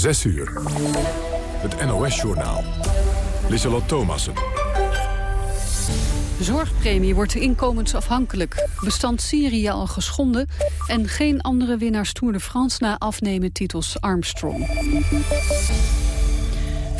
6 uur. Het NOS-journaal. Lieselot Thomassen. Zorgpremie wordt inkomensafhankelijk. Bestand Syrië al geschonden. En geen andere winnaars Tour de France na afnemen titels Armstrong.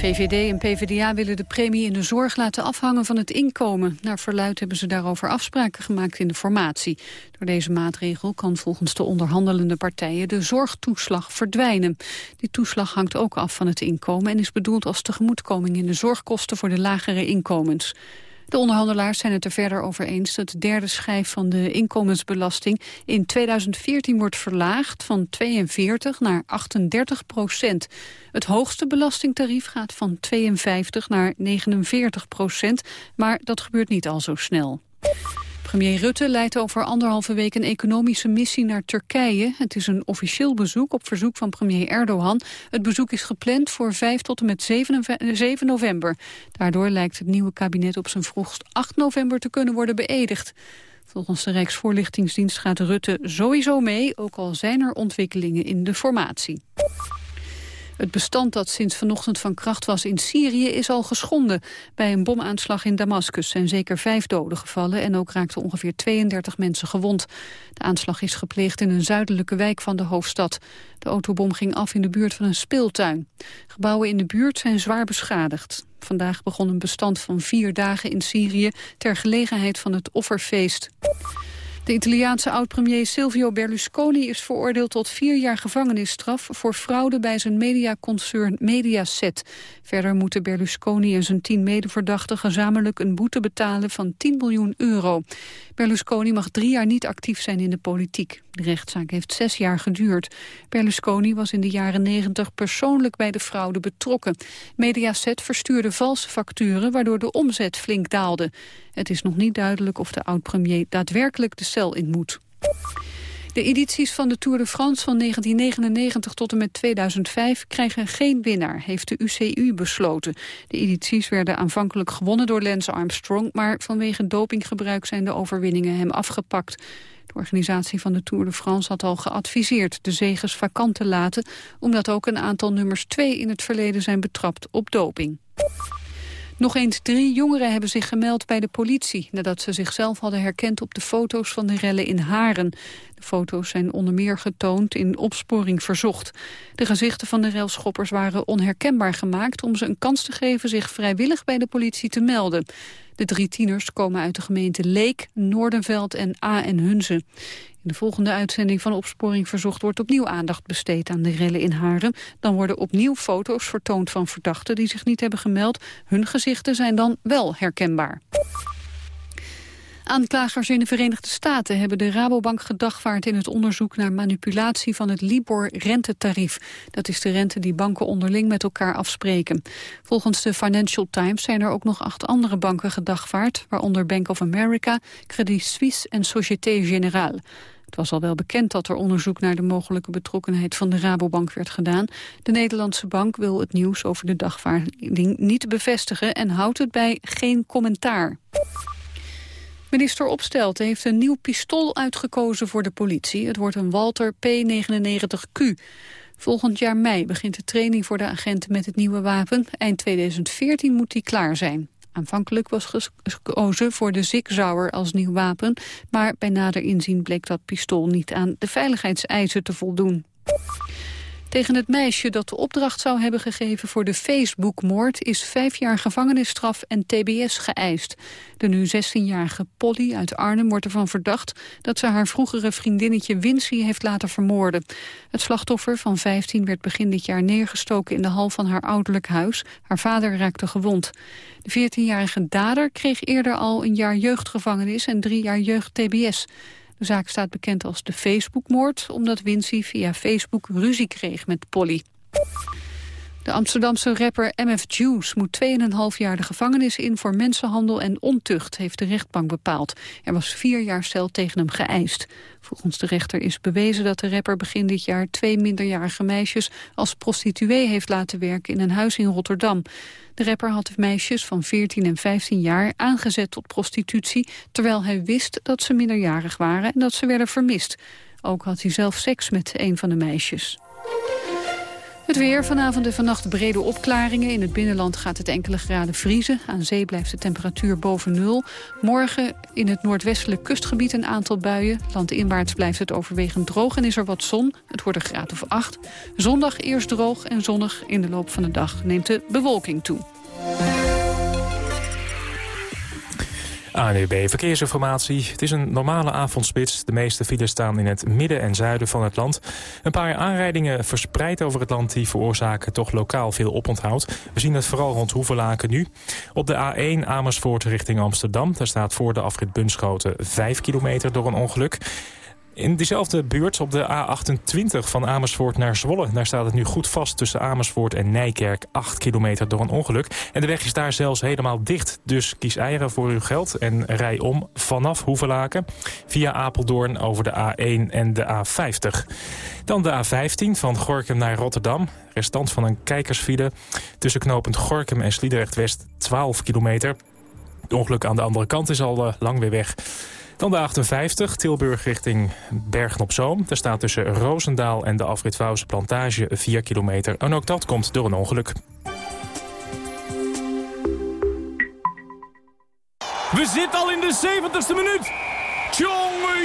VVD en PvdA willen de premie in de zorg laten afhangen van het inkomen. Naar verluid hebben ze daarover afspraken gemaakt in de formatie. Door deze maatregel kan volgens de onderhandelende partijen de zorgtoeslag verdwijnen. Die toeslag hangt ook af van het inkomen en is bedoeld als tegemoetkoming in de zorgkosten voor de lagere inkomens. De onderhandelaars zijn het er verder over eens dat de derde schijf van de inkomensbelasting in 2014 wordt verlaagd van 42 naar 38 procent. Het hoogste belastingtarief gaat van 52 naar 49 procent, maar dat gebeurt niet al zo snel. Premier Rutte leidt over anderhalve week een economische missie naar Turkije. Het is een officieel bezoek op verzoek van premier Erdogan. Het bezoek is gepland voor 5 tot en met 7 november. Daardoor lijkt het nieuwe kabinet op zijn vroegst 8 november te kunnen worden beëdigd. Volgens de Rijksvoorlichtingsdienst gaat Rutte sowieso mee, ook al zijn er ontwikkelingen in de formatie. Het bestand dat sinds vanochtend van kracht was in Syrië is al geschonden. Bij een bomaanslag in Damascus zijn zeker vijf doden gevallen... en ook raakten ongeveer 32 mensen gewond. De aanslag is gepleegd in een zuidelijke wijk van de hoofdstad. De autobom ging af in de buurt van een speeltuin. Gebouwen in de buurt zijn zwaar beschadigd. Vandaag begon een bestand van vier dagen in Syrië... ter gelegenheid van het offerfeest. De Italiaanse oud-premier Silvio Berlusconi is veroordeeld tot vier jaar gevangenisstraf voor fraude bij zijn mediaconcern Mediaset. Verder moeten Berlusconi en zijn tien medeverdachten gezamenlijk een boete betalen van 10 miljoen euro. Berlusconi mag drie jaar niet actief zijn in de politiek. De rechtszaak heeft zes jaar geduurd. Berlusconi was in de jaren negentig persoonlijk bij de fraude betrokken. Mediaset verstuurde valse facturen waardoor de omzet flink daalde. Het is nog niet duidelijk of de oud-premier daadwerkelijk de cel in moet. De edities van de Tour de France van 1999 tot en met 2005 krijgen geen winnaar, heeft de UCU besloten. De edities werden aanvankelijk gewonnen door Lance Armstrong, maar vanwege dopinggebruik zijn de overwinningen hem afgepakt. De organisatie van de Tour de France had al geadviseerd de zegers vakant te laten, omdat ook een aantal nummers 2 in het verleden zijn betrapt op doping. Nog eens drie jongeren hebben zich gemeld bij de politie... nadat ze zichzelf hadden herkend op de foto's van de rellen in Haren. De foto's zijn onder meer getoond in opsporing verzocht. De gezichten van de relschoppers waren onherkenbaar gemaakt... om ze een kans te geven zich vrijwillig bij de politie te melden. De drie tieners komen uit de gemeente Leek, Noordenveld en A en Hunze. In de volgende uitzending van Opsporing Verzocht wordt opnieuw aandacht besteed aan de rellen in Haren. Dan worden opnieuw foto's vertoond van verdachten die zich niet hebben gemeld. Hun gezichten zijn dan wel herkenbaar. Aanklagers in de Verenigde Staten hebben de Rabobank gedagvaard in het onderzoek naar manipulatie van het Libor-rentetarief. Dat is de rente die banken onderling met elkaar afspreken. Volgens de Financial Times zijn er ook nog acht andere banken gedagvaard, waaronder Bank of America, Credit Suisse en Société Générale. Het was al wel bekend dat er onderzoek naar de mogelijke betrokkenheid van de Rabobank werd gedaan. De Nederlandse bank wil het nieuws over de dagvaarding niet bevestigen en houdt het bij geen commentaar. Minister Opstelten heeft een nieuw pistool uitgekozen voor de politie. Het wordt een Walter P99Q. Volgend jaar mei begint de training voor de agenten met het nieuwe wapen. Eind 2014 moet die klaar zijn. Aanvankelijk was gekozen voor de Zigzauer als nieuw wapen... maar bij nader inzien bleek dat pistool niet aan de veiligheidseisen te voldoen. Tegen het meisje dat de opdracht zou hebben gegeven voor de Facebookmoord is vijf jaar gevangenisstraf en tbs geëist. De nu 16-jarige Polly uit Arnhem wordt ervan verdacht dat ze haar vroegere vriendinnetje Wincy heeft laten vermoorden. Het slachtoffer van 15 werd begin dit jaar neergestoken in de hal van haar ouderlijk huis. Haar vader raakte gewond. De 14-jarige dader kreeg eerder al een jaar jeugdgevangenis en drie jaar jeugd tbs. De zaak staat bekend als de Facebookmoord... omdat Wincy via Facebook ruzie kreeg met Polly. De Amsterdamse rapper MF Juice moet 2,5 jaar de gevangenis in voor mensenhandel en ontucht, heeft de rechtbank bepaald. Er was vier jaar cel tegen hem geëist. Volgens de rechter is bewezen dat de rapper begin dit jaar twee minderjarige meisjes als prostituee heeft laten werken in een huis in Rotterdam. De rapper had de meisjes van 14 en 15 jaar aangezet tot prostitutie, terwijl hij wist dat ze minderjarig waren en dat ze werden vermist. Ook had hij zelf seks met een van de meisjes. Het weer vanavond en vannacht brede opklaringen. In het binnenland gaat het enkele graden vriezen. Aan zee blijft de temperatuur boven nul. Morgen in het noordwestelijk kustgebied een aantal buien. Landinwaarts blijft het overwegend droog en is er wat zon. Het wordt een graad of acht. Zondag eerst droog en zonnig. In de loop van de dag neemt de bewolking toe. ANUB Verkeersinformatie. Het is een normale avondspits. De meeste files staan in het midden en zuiden van het land. Een paar aanrijdingen verspreid over het land... die veroorzaken toch lokaal veel oponthoud. We zien het vooral rond Hoevelaken nu. Op de A1 Amersfoort richting Amsterdam. Daar staat voor de afrit Bunschoten 5 kilometer door een ongeluk. In diezelfde buurt op de A28 van Amersfoort naar Zwolle... daar staat het nu goed vast tussen Amersfoort en Nijkerk... 8 kilometer door een ongeluk. En de weg is daar zelfs helemaal dicht. Dus kies eieren voor uw geld en rij om vanaf Hoevelaken... via Apeldoorn over de A1 en de A50. Dan de A15 van Gorkum naar Rotterdam. Restant van een kijkersfile. Tussen knooppunt Gorkum en Sliedrecht-West 12 kilometer. Het ongeluk aan de andere kant is al uh, lang weer weg. Dan de 58, Tilburg richting Bergen-op-Zoom. Daar staat tussen Roosendaal en de afrit Plantage 4 kilometer. En ook dat komt door een ongeluk. We zitten al in de 70ste minuut. Tjonge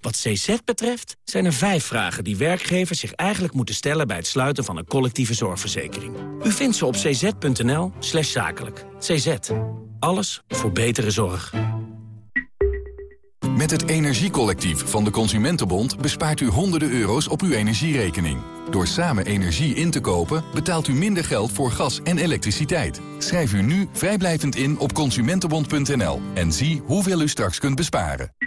Wat CZ betreft zijn er vijf vragen die werkgevers zich eigenlijk moeten stellen... bij het sluiten van een collectieve zorgverzekering. U vindt ze op cz.nl slash zakelijk. CZ. Alles voor betere zorg. Met het Energiecollectief van de Consumentenbond bespaart u honderden euro's op uw energierekening. Door samen energie in te kopen betaalt u minder geld voor gas en elektriciteit. Schrijf u nu vrijblijvend in op consumentenbond.nl en zie hoeveel u straks kunt besparen.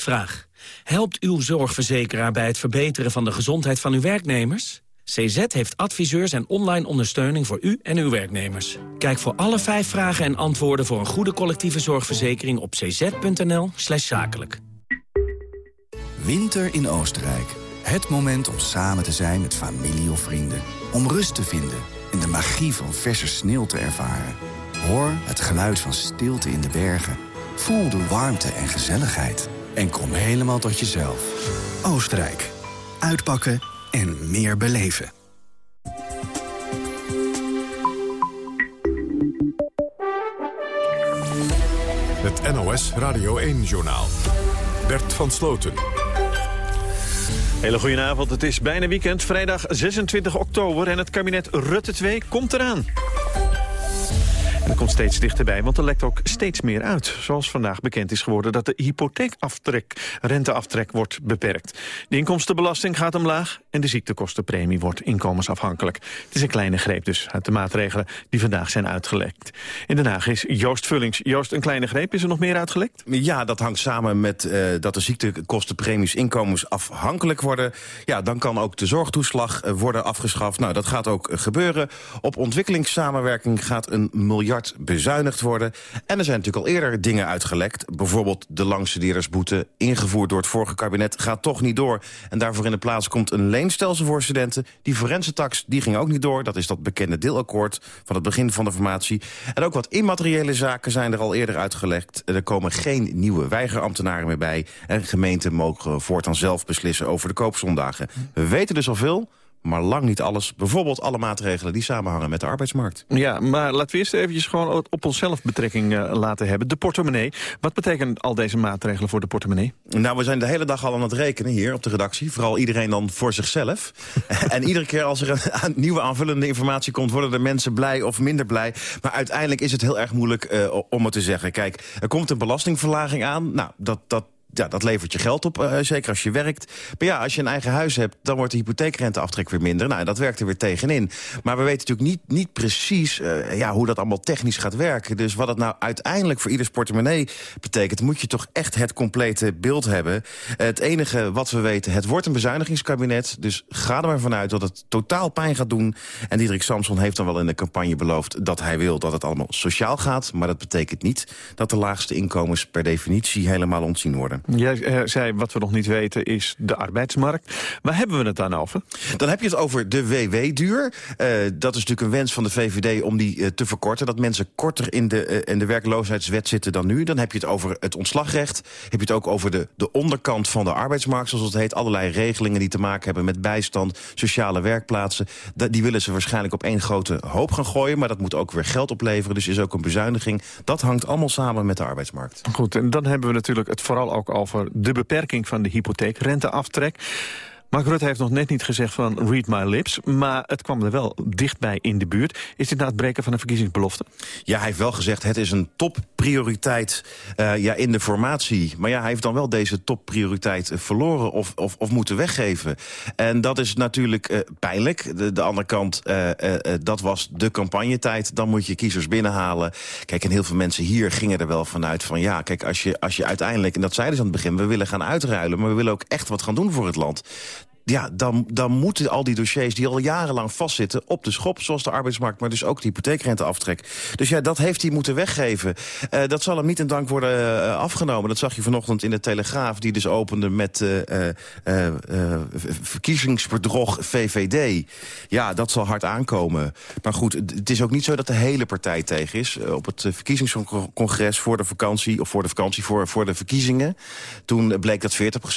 Vraag. Helpt uw zorgverzekeraar bij het verbeteren van de gezondheid van uw werknemers? CZ heeft adviseurs en online ondersteuning voor u en uw werknemers. Kijk voor alle vijf vragen en antwoorden voor een goede collectieve zorgverzekering op cz.nl slash zakelijk. Winter in Oostenrijk. Het moment om samen te zijn met familie of vrienden. Om rust te vinden en de magie van verse sneeuw te ervaren. Hoor het geluid van stilte in de bergen. Voel de warmte en gezelligheid. En kom helemaal tot jezelf. Oostenrijk. Uitpakken en meer beleven. Het NOS Radio 1-journaal. Bert van Sloten. Hele goedenavond, het is bijna weekend, vrijdag 26 oktober... en het kabinet Rutte 2 komt eraan. Komt steeds dichterbij, want er lekt ook steeds meer uit. Zoals vandaag bekend is geworden dat de hypotheekaftrek, renteaftrek wordt beperkt. De inkomstenbelasting gaat omlaag en de ziektekostenpremie wordt inkomensafhankelijk. Het is een kleine greep dus uit de maatregelen die vandaag zijn uitgelekt. In Den Haag is Joost Vullings. Joost, een kleine greep, is er nog meer uitgelekt? Ja, dat hangt samen met uh, dat de ziektekostenpremies inkomensafhankelijk worden. Ja, dan kan ook de zorgtoeslag uh, worden afgeschaft. Nou, dat gaat ook uh, gebeuren. Op ontwikkelingssamenwerking gaat een miljard bezuinigd worden. En er zijn natuurlijk al eerder dingen uitgelekt. Bijvoorbeeld de langstudeerdersboete, ingevoerd door het vorige kabinet, gaat toch niet door. En daarvoor in de plaats komt een leenstelsel voor studenten. Die forensentax, die ging ook niet door. Dat is dat bekende deelakkoord van het begin van de formatie. En ook wat immateriële zaken zijn er al eerder uitgelegd. Er komen geen nieuwe weigerambtenaren meer bij. En gemeenten mogen voortaan zelf beslissen over de koopzondagen. We weten dus al veel maar lang niet alles. Bijvoorbeeld alle maatregelen die samenhangen met de arbeidsmarkt. Ja, maar laten we eerst eventjes gewoon op onszelf betrekking uh, laten hebben. De portemonnee. Wat betekenen al deze maatregelen voor de portemonnee? Nou, we zijn de hele dag al aan het rekenen hier op de redactie. Vooral iedereen dan voor zichzelf. en iedere keer als er een, nieuwe aanvullende informatie komt... worden de mensen blij of minder blij. Maar uiteindelijk is het heel erg moeilijk uh, om het te zeggen. Kijk, er komt een belastingverlaging aan. Nou, dat... dat ja, dat levert je geld op, uh, zeker als je werkt. Maar ja, als je een eigen huis hebt, dan wordt de hypotheekrenteaftrek weer minder. Nou, dat werkt er weer tegenin. Maar we weten natuurlijk niet, niet precies uh, ja, hoe dat allemaal technisch gaat werken. Dus wat het nou uiteindelijk voor ieders portemonnee betekent... moet je toch echt het complete beeld hebben. Het enige wat we weten, het wordt een bezuinigingskabinet. Dus ga er maar vanuit dat het totaal pijn gaat doen. En Diederik Samson heeft dan wel in de campagne beloofd... dat hij wil dat het allemaal sociaal gaat. Maar dat betekent niet dat de laagste inkomens per definitie helemaal ontzien worden. Jij uh, zei, wat we nog niet weten, is de arbeidsmarkt. Waar hebben we het dan over? Dan heb je het over de WW-duur. Uh, dat is natuurlijk een wens van de VVD om die uh, te verkorten. Dat mensen korter in de, in de werkloosheidswet zitten dan nu. Dan heb je het over het ontslagrecht. Heb je het ook over de, de onderkant van de arbeidsmarkt, zoals het heet. Allerlei regelingen die te maken hebben met bijstand, sociale werkplaatsen. die willen ze waarschijnlijk op één grote hoop gaan gooien. Maar dat moet ook weer geld opleveren. Dus is ook een bezuiniging. Dat hangt allemaal samen met de arbeidsmarkt. Goed, en dan hebben we natuurlijk het vooral ook over de beperking van de hypotheekrenteaftrek. Mark Rutte heeft nog net niet gezegd van read my lips... maar het kwam er wel dichtbij in de buurt. Is dit na het breken van een verkiezingsbelofte? Ja, hij heeft wel gezegd het is een topprioriteit uh, ja, in de formatie. Maar ja, hij heeft dan wel deze topprioriteit verloren of, of, of moeten weggeven. En dat is natuurlijk uh, pijnlijk. De, de andere kant, dat was de campagnetijd. Dan moet je kiezers binnenhalen. Kijk, en heel veel mensen hier gingen er wel vanuit van... ja, kijk, als je, als je uiteindelijk, en dat zeiden ze aan het begin... we willen gaan uitruilen, maar we willen ook echt wat gaan doen voor het land ja, dan, dan moeten al die dossiers die al jarenlang vastzitten op de schop. Zoals de arbeidsmarkt, maar dus ook de hypotheekrenteaftrek. Dus ja, dat heeft hij moeten weggeven. Uh, dat zal hem niet in dank worden uh, afgenomen. Dat zag je vanochtend in de Telegraaf, die dus opende met uh, verkiezingsbedrog VVD. Ja, dat zal hard aankomen. Maar goed, het is ook niet zo dat de hele partij tegen is. op het verkiezingscongres voor de vakantie, of voor de vakantie, voor, voor de verkiezingen. Toen bleek dat 40%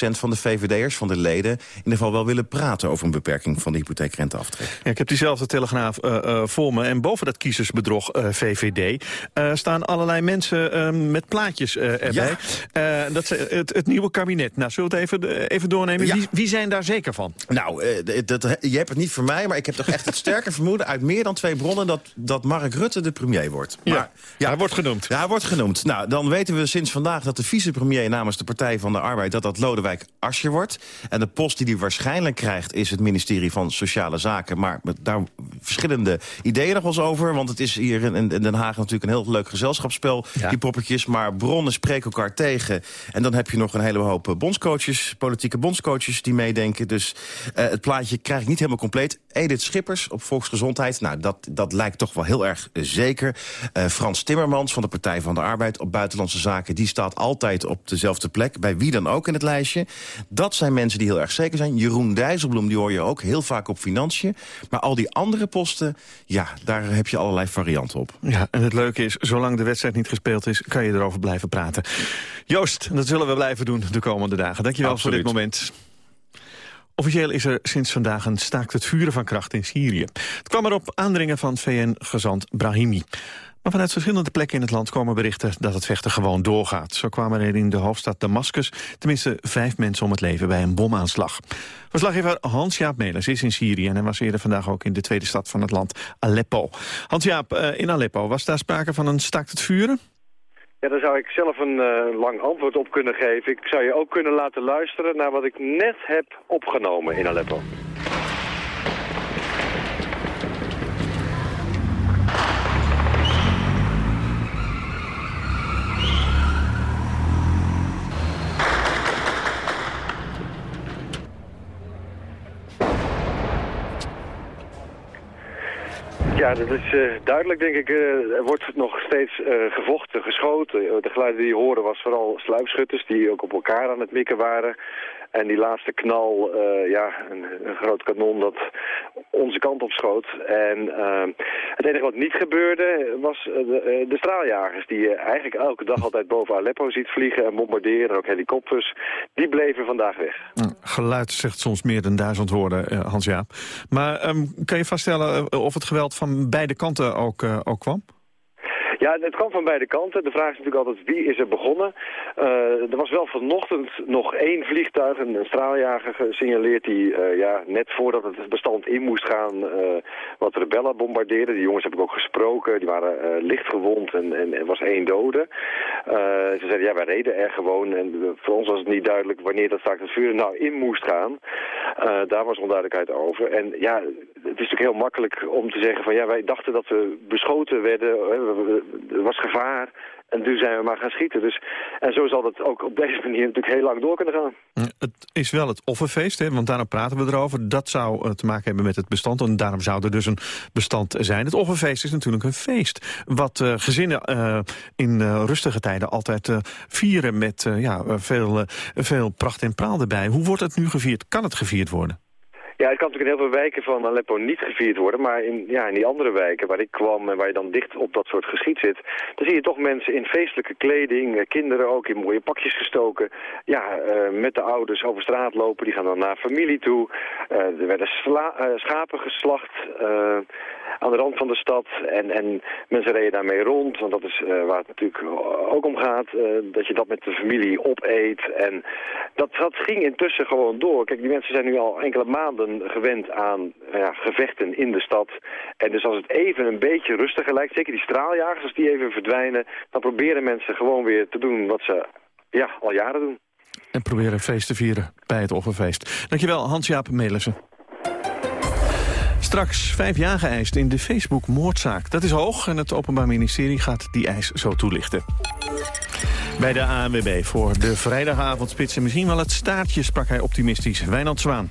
van de VVD'ers, van de leden, in ieder geval wel willen praten over een beperking van de hypotheekrenteaftrek. Ja, ik heb diezelfde telegraaf uh, uh, voor me. En boven dat kiezersbedrog uh, VVD staan allerlei mensen met plaatjes erbij. Ja. dat is het, het, nieuwe kabinet. Nou, zullen we het even, even doornemen? Ja. Wie, wie, zijn daar zeker van? Nou, dat, je hebt het niet voor mij, maar ik heb toch echt het sterke vermoeden... uit meer dan twee bronnen dat, dat Mark Rutte de premier wordt. Maar, ja, ja, hij wordt genoemd. Ja, hij wordt genoemd. Nou, dan weten we sinds vandaag dat de vicepremier namens de Partij van de Arbeid... dat dat Lodewijk Asscher wordt. En de post die hij waarschijnlijk krijgt... is het ministerie van Sociale Zaken. Maar daar verschillende ideeën nog wel eens over. Want het is hier in, in Den Haag natuurlijk een heel leuk gezelschapsspel. Ja. Die poppetjes, maar bronnen spreken elkaar tegen. En dan heb je nog een hele hoop bondscoaches, politieke bondscoaches die meedenken. Dus uh, het plaatje krijg ik niet helemaal compleet. Edith Schippers op Volksgezondheid. Nou, dat, dat lijkt toch wel heel erg zeker. Uh, Frans Timmermans van de Partij van de Arbeid op Buitenlandse Zaken... die staat altijd op dezelfde plek, bij wie dan ook in het lijstje. Dat zijn mensen die heel erg zeker zijn. Jeroen Dijsselbloem, die hoor je ook heel vaak op financiën. Maar al die andere posten, ja, daar heb je allerlei varianten op. Ja, en het leuke is, zolang de wedstrijd niet gespeeld is... kan je erover blijven praten. Joost, dat zullen we blijven doen de komende dagen. Dankjewel Absoluut. voor dit moment. Officieel is er sinds vandaag een staakt het vuren van kracht in Syrië. Het kwam erop aandringen van VN-gezant Brahimi. Maar vanuit verschillende plekken in het land komen berichten dat het vechten gewoon doorgaat. Zo kwamen er in de hoofdstad Damascus tenminste vijf mensen om het leven bij een bomaanslag. Verslaggever Hans-Jaap Melers is in Syrië en hij was eerder vandaag ook in de tweede stad van het land, Aleppo. Hans-Jaap, uh, in Aleppo, was daar sprake van een staakt het vuren? Ja, daar zou ik zelf een uh, lang antwoord op kunnen geven. Ik zou je ook kunnen laten luisteren naar wat ik net heb opgenomen in Aleppo. Ja, dat is uh, duidelijk, denk ik. Uh, er wordt nog steeds uh, gevochten, geschoten. De geluiden die je hoorde was vooral sluipschutters die ook op elkaar aan het mikken waren. En die laatste knal, uh, ja, een, groot kanon dat onze kant op schoot. En uh, het enige wat niet gebeurde was de, de, straaljagers... die je eigenlijk elke dag altijd boven Aleppo ziet vliegen en bombarderen. En ook helikopters. Die bleven vandaag weg. Geluid zegt soms meer dan duizend woorden, Hans-Jaap. Maar um, kan je vaststellen of het geweld van beide kanten ook, ook kwam? Ja, het kwam van beide kanten. De vraag is natuurlijk altijd wie is er begonnen. Uh, er was wel vanochtend nog één vliegtuig, een, straaljager gesignaleerd... die uh, ja, net voordat het bestand in moest gaan uh, wat rebellen bombardeerden. Die jongens heb ik ook gesproken. Die waren licht gewond en, en er was één dode. ze zeiden, ja, wij reden er gewoon. En voor ons was het niet duidelijk wanneer dat straks het vuur nou in moest gaan. Daar was onduidelijkheid over. En ja, het is natuurlijk heel makkelijk om te zeggen van... ja, wij dachten dat we beschoten werden. Er was gevaar. En toen zijn we maar gaan schieten. Dus, en zo zal het ook op deze manier natuurlijk heel lang door kunnen gaan. Het is wel het offerfeest, hè, want daarom praten we erover. Dat zou eh, te maken hebben met het bestand. En daarom zou er dus een bestand zijn. Het offerfeest is natuurlijk een feest. Wat uh, gezinnen uh, in rustige tijden altijd vieren met ja, veel, veel pracht en praal erbij. Hoe wordt het nu gevierd? Kan het gevierd worden? Ja, het kan natuurlijk in heel veel wijken van Aleppo niet gevierd worden. Maar in, ja, in die andere wijken waar ik kwam en waar je dan dicht op dat soort geschiet zit... dan zie je toch mensen in feestelijke kleding, eh, kinderen ook in mooie pakjes gestoken. Ja, uh, met de ouders over straat lopen, die gaan dan naar familie toe. Uh, er werden schapen geslacht aan de rand van de stad. En, en mensen reden daarmee rond, want dat is waar het natuurlijk ook om gaat. dat je dat met de familie opeet. En dat, dat ging intussen gewoon door. Kijk, die mensen zijn nu al enkele maanden gewend aan ja, gevechten in de stad. En dus als het even een beetje rustiger lijkt, zeker die straaljagers, als die even verdwijnen, dan proberen mensen gewoon weer te doen wat ze ja, al jaren doen. En proberen feest te vieren bij het offerfeest. Dankjewel, Hans-Jaap Melissen. Straks vijf jaar geëist in de Facebook-moordzaak. Dat is hoog en het Openbaar Ministerie gaat die eis zo toelichten. Bij de ANWB voor de vrijdagavondspits en misschien wel het staartje sprak hij optimistisch. Wijnand Zwaan.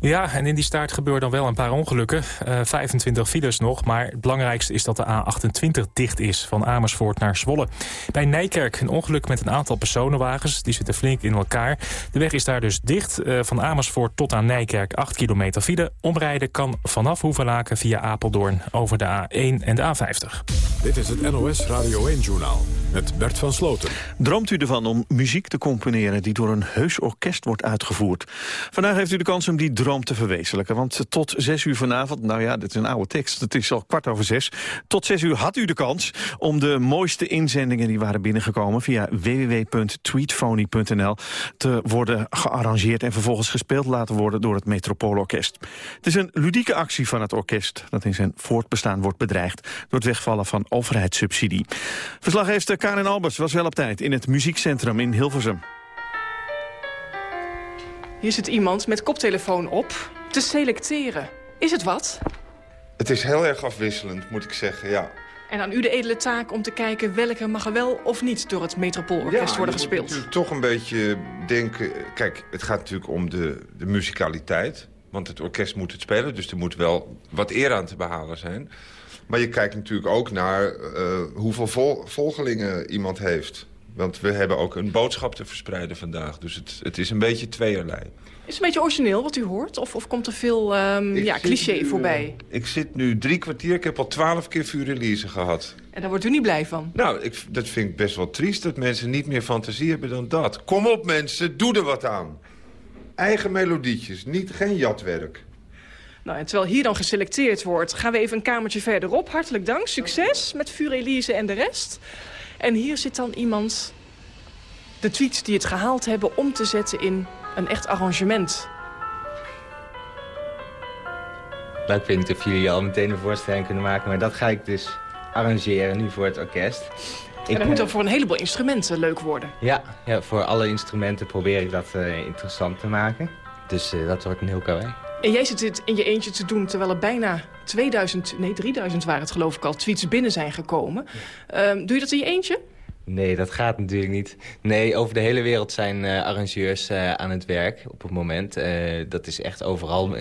Ja, en in die staart gebeuren dan wel een paar ongelukken. Uh, eh, 25 files nog, maar het belangrijkste is dat de A28 dicht is... van Amersfoort naar Zwolle. Bij Nijkerk een ongeluk met een aantal personenwagens. Die zitten flink in elkaar. De weg is daar dus dicht. Uh, van Amersfoort tot aan Nijkerk 8 kilometer file. Omrijden kan vanaf Hoevelaken via Apeldoorn over de A1 en de A50. Dit is het NOS Radio 1-journaal met Bert van Sloten. Droomt u ervan om muziek te componeren die door een heus orkest wordt uitgevoerd? Vandaag heeft u de kans om die droom te verwezenlijken. Want tot zes uur vanavond, nou ja, dit is een oude tekst, het is al kwart over zes. Tot zes uur had u de kans om de mooiste inzendingen die waren binnengekomen... via www.tweetphony.nl te worden gearrangeerd... en vervolgens gespeeld laten worden door het Metropoolorkest. Het is een ludieke actie van het orkest... dat in zijn voortbestaan wordt bedreigd... door het wegvallen van overheidssubsidie. Verslaggever Karin Albers was wel op tijd in het muziekcentrum in Hilversum. Hier zit iemand met koptelefoon op te selecteren. Is het wat? Het is heel erg afwisselend, moet ik zeggen, ja. En aan u de edele taak om te kijken welke mag er wel of niet door het Metropoolorkest ja, worden gespeeld. Ja, toch een beetje denken... Kijk, het gaat natuurlijk om de, de muzikaliteit. Want het orkest moet het spelen, dus er moet wel wat eer aan te behalen zijn. Maar je kijkt natuurlijk ook naar uh, hoeveel volgelingen iemand heeft. Want we hebben ook een boodschap te verspreiden vandaag. Dus het, het is een beetje tweeërlei. Is het een beetje origineel wat u hoort? Of, of komt er veel um, ja, cliché voorbij? Ik zit nu drie kwartier. Ik heb al twaalf keer Furelise gehad. En daar wordt u niet blij van? Nou, ik, dat vind ik best wel triest dat mensen niet meer fantasie hebben dan dat. Kom op mensen, doe er wat aan. Eigen melodietjes, niet, geen jatwerk. Nou, en terwijl hier dan geselecteerd wordt, gaan we even een kamertje verderop. Hartelijk dank, succes met Furelise en de rest. En hier zit dan iemand de tweets die het gehaald hebben om te zetten in een echt arrangement. Nou, ik weet niet of jullie je al meteen een voorstelling kunnen maken... maar dat ga ik dus arrangeren nu voor het orkest. En dat moet dan voor een heleboel instrumenten leuk worden. Ja, ja voor alle instrumenten probeer ik dat uh, interessant te maken. Dus uh, dat wordt een heel karwei. En jij zit dit in je eentje te doen terwijl er bijna 2000, nee 3000 waren het geloof ik al, tweets binnen zijn gekomen. Um, doe je dat in je eentje? Nee, dat gaat natuurlijk niet. Nee, over de hele wereld zijn uh, arrangeurs uh, aan het werk op het moment. Uh, dat is echt overal.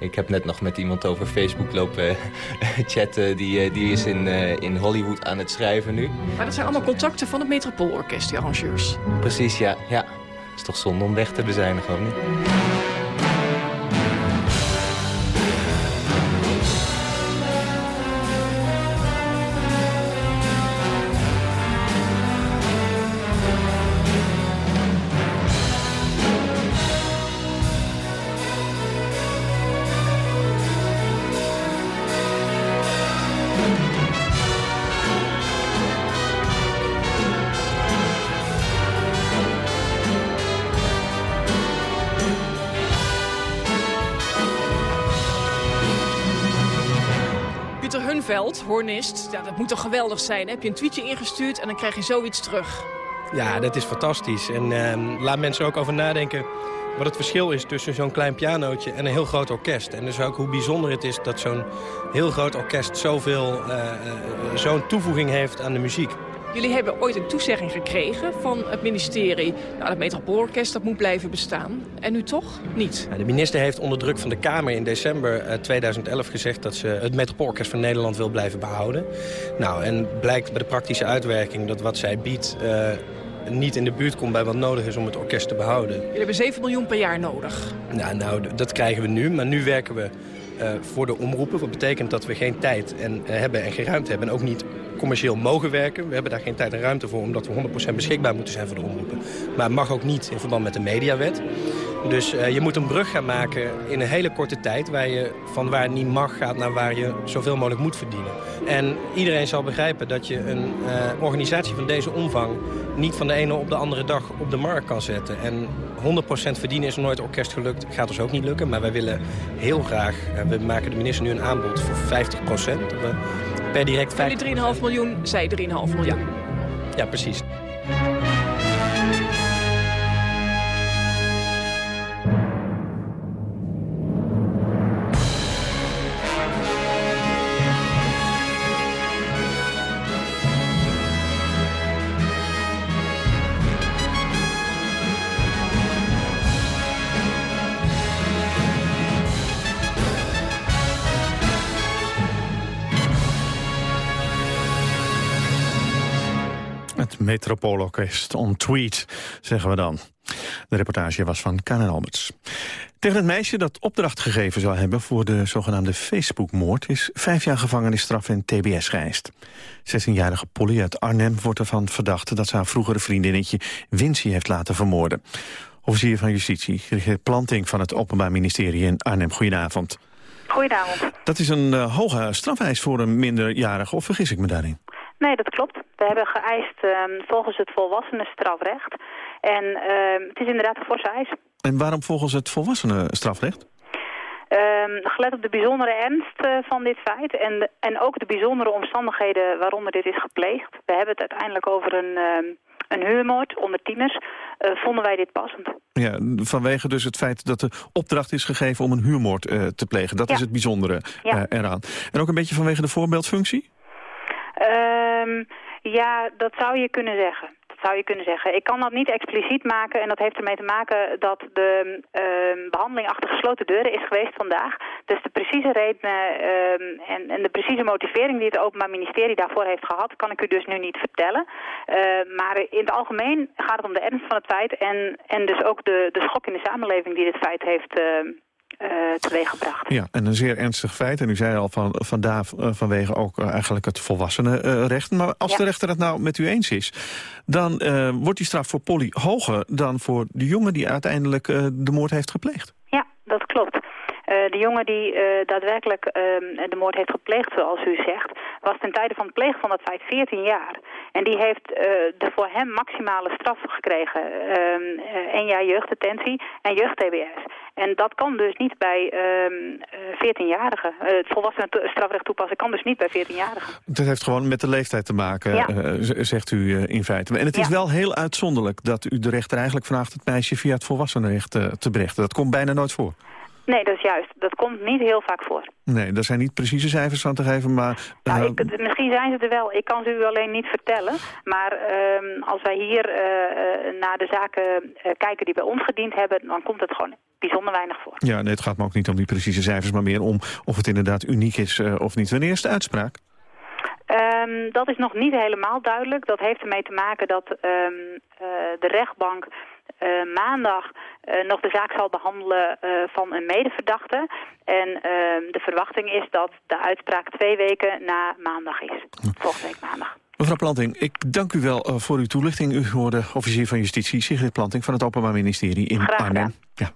ik heb net nog met iemand over Facebook lopen chatten. Die, die is in, in Hollywood aan het schrijven nu. Maar dat zijn allemaal contacten van het Metropoolorkest, die arrangeurs? Precies, ja. ja. Is toch zonde om weg te bezuinigen, of niet? Ja, dat moet toch geweldig zijn? Heb je een tweetje ingestuurd en dan krijg je zoiets terug. Ja, dat is fantastisch. En uh, laat mensen ook over nadenken wat het verschil is tussen zo'n klein pianootje en een heel groot orkest. En dus ook hoe bijzonder het is dat zo'n heel groot orkest zoveel, uh, zo'n toevoeging heeft aan de muziek. Jullie hebben ooit een toezegging gekregen van het ministerie. Nou, het Metropoolorkest dat moet blijven bestaan. En nu toch niet? Ja, de minister heeft onder druk van de Kamer in december 2011 gezegd... dat ze het Metropoolorkest van Nederland wil blijven behouden. Nou, en blijkt bij de praktische uitwerking dat wat zij biedt... Uh, niet in de buurt komt bij wat nodig is om het orkest te behouden. Jullie hebben 7 miljoen per jaar nodig. Nou, nou dat krijgen we nu, maar nu werken we uh, voor de omroepen. Wat betekent dat we geen tijd en, uh, hebben en geen ruimte hebben. En ook niet commercieel mogen werken. We hebben daar geen tijd en ruimte voor, omdat we 100% beschikbaar moeten zijn voor de omroepen. Maar het mag ook niet in verband met de mediawet. Dus uh, je moet een brug gaan maken in een hele korte tijd... waar je van waar het niet mag gaat naar waar je zoveel mogelijk moet verdienen. En iedereen zal begrijpen dat je een uh, organisatie van deze omvang... niet van de ene op de andere dag op de markt kan zetten. En 100% verdienen is nooit orkest gelukt. Gaat ons ook niet lukken, maar wij willen heel graag... Uh, we maken de minister nu een aanbod voor 50%. We per direct 50%. Jullie 3,5 miljoen, zij 3,5 miljoen. Ja. ja, precies. Metropoolorkest on tweet, zeggen we dan. De reportage was van Kanen Alberts. Tegen het meisje dat opdracht gegeven zou hebben voor de zogenaamde Facebook-moord... is vijf jaar gevangenisstraf en tbs geëist. 16-jarige Polly uit Arnhem wordt ervan verdacht... dat ze haar vroegere vriendinnetje Wincy heeft laten vermoorden. Officier van Justitie, Gerrit Planting van het Openbaar Ministerie in Arnhem. Goedenavond. Goedenavond. Dat is een uh, hoge strafeis voor een minderjarige, of vergis ik me daarin? Nee, dat klopt. We hebben geëist um, volgens het volwassenenstrafrecht. En uh, het is inderdaad een forse eis. En waarom volgens het volwassenenstrafrecht? Um, gelet op de bijzondere ernst uh, van dit feit en, de, en ook de bijzondere omstandigheden waaronder dit is gepleegd. We hebben het uiteindelijk over een, een huurmoord onder tieners. Uh, vonden wij dit passend. Ja, vanwege dus het feit dat de opdracht is gegeven om een huurmoord te plegen. Dat ja. is het bijzondere ja. eraan. En ook een beetje vanwege de voorbeeldfunctie? Um, ja, dat zou je kunnen zeggen. Dat zou je kunnen zeggen. Ik kan dat niet expliciet maken en dat heeft ermee te maken dat de uh, behandeling achter gesloten deuren is geweest vandaag. Dus de precieze redenen uh, en, en, de precieze motivering die het Openbaar Ministerie daarvoor heeft gehad, kan ik u dus nu niet vertellen. Maar in het algemeen gaat het om de ernst van het feit en, en dus ook de, de schok in de samenleving die dit feit heeft uh, teweeggebracht. Ja, en een zeer ernstig feit. En u zei al van, vandaar uh, vanwege ook uh, eigenlijk het volwassenenrecht. maar als ja. de rechter het nou met u eens is... dan wordt die straf voor Polly hoger dan voor de jongen... die uiteindelijk de moord heeft gepleegd. Ja, dat klopt. Uh, de jongen die uh, daadwerkelijk uh, de moord heeft gepleegd, zoals u zegt... was ten tijde van het plegen van dat feit 14 jaar. En die heeft de voor hem maximale straf gekregen. één jaar jeugddetentie en jeugd-TBS. En dat kan dus niet bij um, 14-jarigen. het volwassenen strafrecht toepassen kan dus niet bij 14-jarigen. Dat heeft gewoon met de leeftijd te maken, ja. zegt u in feite. En het is ja. wel heel uitzonderlijk dat u de rechter eigenlijk vraagt... het meisje via het volwassenenrecht te berechten. Dat komt bijna nooit voor. Nee, dat is juist. Dat komt niet heel vaak voor. Nee, daar zijn niet precieze cijfers van te geven, maar... Nou, uh... ik, misschien zijn ze er wel. Ik kan ze u alleen niet vertellen. Maar uh, als wij hier uh, naar de zaken kijken die bij ons gediend hebben... dan komt het gewoon bijzonder weinig voor. Ja, nee, het gaat me ook niet om die precieze cijfers... maar meer om of het inderdaad uniek is of niet. Wanneer is de uitspraak? Um, dat is nog niet helemaal duidelijk. Dat heeft ermee te maken dat um, de rechtbank... Uh, maandag uh, nog de zaak zal behandelen uh, van een medeverdachte. En de verwachting is dat de uitspraak twee weken na maandag is. Volgende week maandag. Mevrouw Planting, ik dank u wel voor uw toelichting. U hoorde officier van Justitie Sigrid Planting van het Openbaar Ministerie in Arnhem. Ja.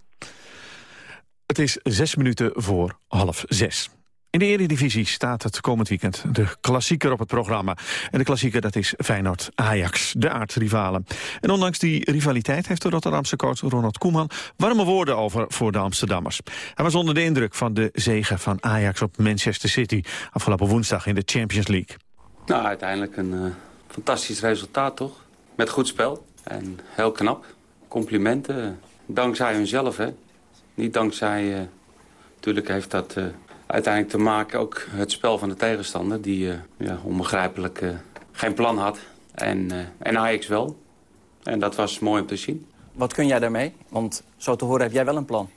Het is zes minuten voor half zes. In de Eredivisie staat het komend weekend de klassieker op het programma. En de klassieker dat is Feyenoord-Ajax, de aardsrivalen. En ondanks die rivaliteit heeft de Rotterdamse coach Ronald Koeman... warme woorden over voor de Amsterdammers. Hij was onder de indruk van de zege van Ajax op Manchester City... afgelopen woensdag in de Champions League. Nou, uiteindelijk een uh, fantastisch resultaat, toch? Met goed spel en heel knap. Complimenten, dankzij hunzelf, hè. Niet dankzij... Uh, natuurlijk heeft dat... uiteindelijk te maken ook het spel van de tegenstander... die uh, ja, onbegrijpelijk uh, geen plan had. En, uh, en Ajax wel. En dat was mooi om te zien. Wat kun jij daarmee? Want zo te horen heb jij wel een plan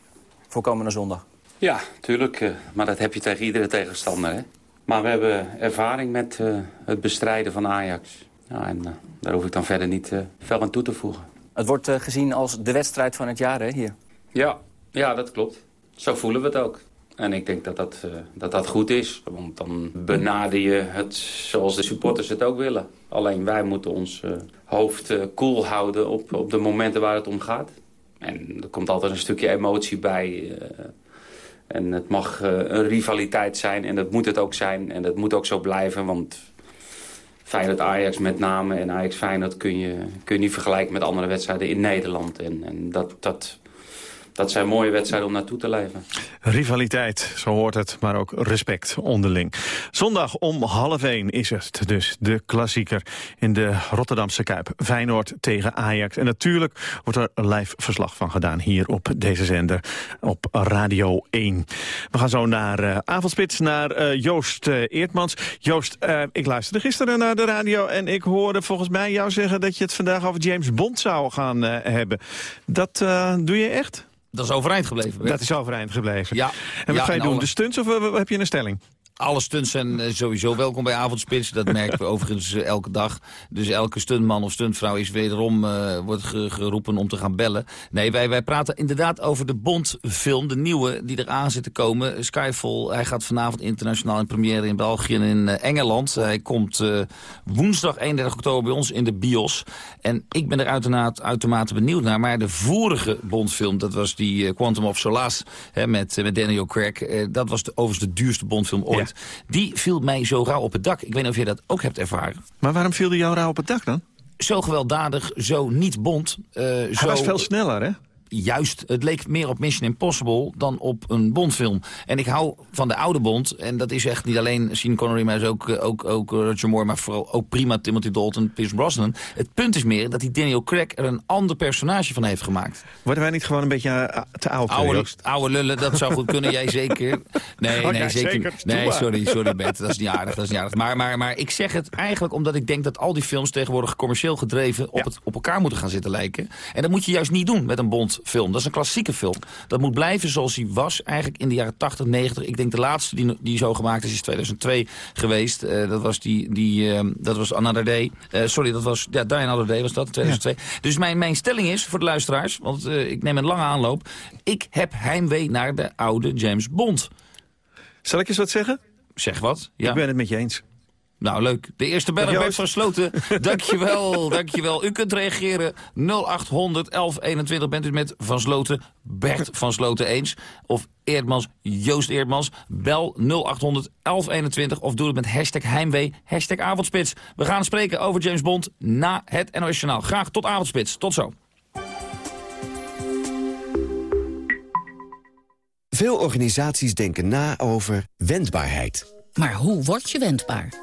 voor komende zondag. Ja, tuurlijk. maar dat heb je tegen iedere tegenstander. Hè? Maar we hebben ervaring met het bestrijden van Ajax. Ja, en daar hoef ik dan verder niet veel aan toe te voegen. Het wordt gezien als de wedstrijd van het jaar hè, hier. Ja, ja, dat klopt. Zo voelen we het ook. En ik denk dat dat, uh, dat dat goed is. Want dan benader je het zoals de supporters het ook willen. Alleen wij moeten ons uh, hoofd uh, koel houden op, op de momenten waar het om gaat. En er komt altijd een stukje emotie bij. en het mag een rivaliteit zijn en dat moet het ook zijn. En dat moet ook zo blijven, want Feyenoord Ajax met name en Ajax Feyenoord kun je, kun je niet vergelijken met andere wedstrijden in Nederland. En, en dat, dat, dat zijn mooie wedstrijden om naartoe te leven. Rivaliteit, zo hoort het, maar ook respect onderling. Zondag om half één is het dus de klassieker in de Rotterdamse Kuip. Feyenoord tegen Ajax. En natuurlijk wordt er live verslag van gedaan hier op deze zender op Radio 1. We gaan zo naar uh, Avondspits, naar uh, Joost uh, Eertmans. Joost, ik luisterde gisteren naar de radio en ik hoorde volgens mij jou zeggen dat je het vandaag over James Bond zou gaan hebben. Dat doe je echt? Dat is overeind gebleven. Dat is overeind gebleven. Ja. En wat ja, ga je doen? De stunts of heb je een stelling? Alle stunts zijn eh, sowieso welkom bij Avondspits. Dat merken we overigens eh, elke dag. Dus elke stuntman of stuntvrouw is wederom uh, wordt geroepen om te gaan bellen. Nee, wij, wij praten inderdaad over de Bond-film. De nieuwe die eraan zit te komen. Skyfall. Hij gaat vanavond internationaal in première in België en in Engeland. Hij komt uh, woensdag 31 oktober bij ons in de bios. En ik ben er uitermate, uitermate benieuwd naar. Maar de vorige Bond-film, dat was die Quantum of Solace hè, met, met Daniel Craig. dat was de, overigens de duurste Bond-film ooit. Die viel mij zo rauw op het dak. Ik weet niet of jij dat ook hebt ervaren. Maar waarom viel die jou rauw op het dak dan? Zo gewelddadig, zo niet bond. Uh, Hij zo... was veel sneller, hè? Juist, het leek meer op Mission Impossible dan op een Bondfilm. En ik hou van de oude Bond. En dat is echt niet alleen Sean Connery, maar is ook, ook, ook Roger Moore... maar vooral ook prima Timothy Dalton, Pierce Brosnan. Het punt is meer dat die Daniel Craig er een ander personage van heeft gemaakt. Worden wij niet gewoon een beetje te oud? Oude, oude lullen, dat zou goed kunnen. Jij zeker? Nee, Oh, nee, zeker. zeker. Nee, sorry, sorry Bert. Dat is niet aardig, dat is niet aardig. Maar, maar, maar ik zeg het eigenlijk omdat ik denk dat al die films tegenwoordig commercieel gedreven op, het, op elkaar moeten gaan zitten lijken. En dat moet je juist niet doen met een Bond-film. Dat is een klassieke film. Dat moet blijven zoals hij was, eigenlijk in de jaren 80, 90. Ik denk de laatste die, die zo gemaakt is, is 2002 geweest. Eh, dat was die, die eh, dat was Another Day. Eh, sorry, dat was, ja, Die Another Day was dat, 2002. Dus mijn, mijn stelling is, voor de luisteraars, want eh, ik neem een lange aanloop. Ik heb heimwee naar de oude James Bond. Zal ik eens wat zeggen? Zeg wat. Ja. Ik ben het met je eens. Nou, leuk. De eerste beller Dag, werd versloten. dankjewel, dankjewel. U kunt reageren 0800 1121. Bent u met Van Sloten, Bert Van Sloten eens? Of Eerdmans, Joost Eerdmans? Bel 0800 1121 of doe het met hashtag Heimwee, hashtag Avondspits. We gaan spreken over James Bond na het NOS Journaal. Graag tot Avondspits. Tot zo. Veel organisaties denken na over wendbaarheid. Maar hoe word je wendbaar?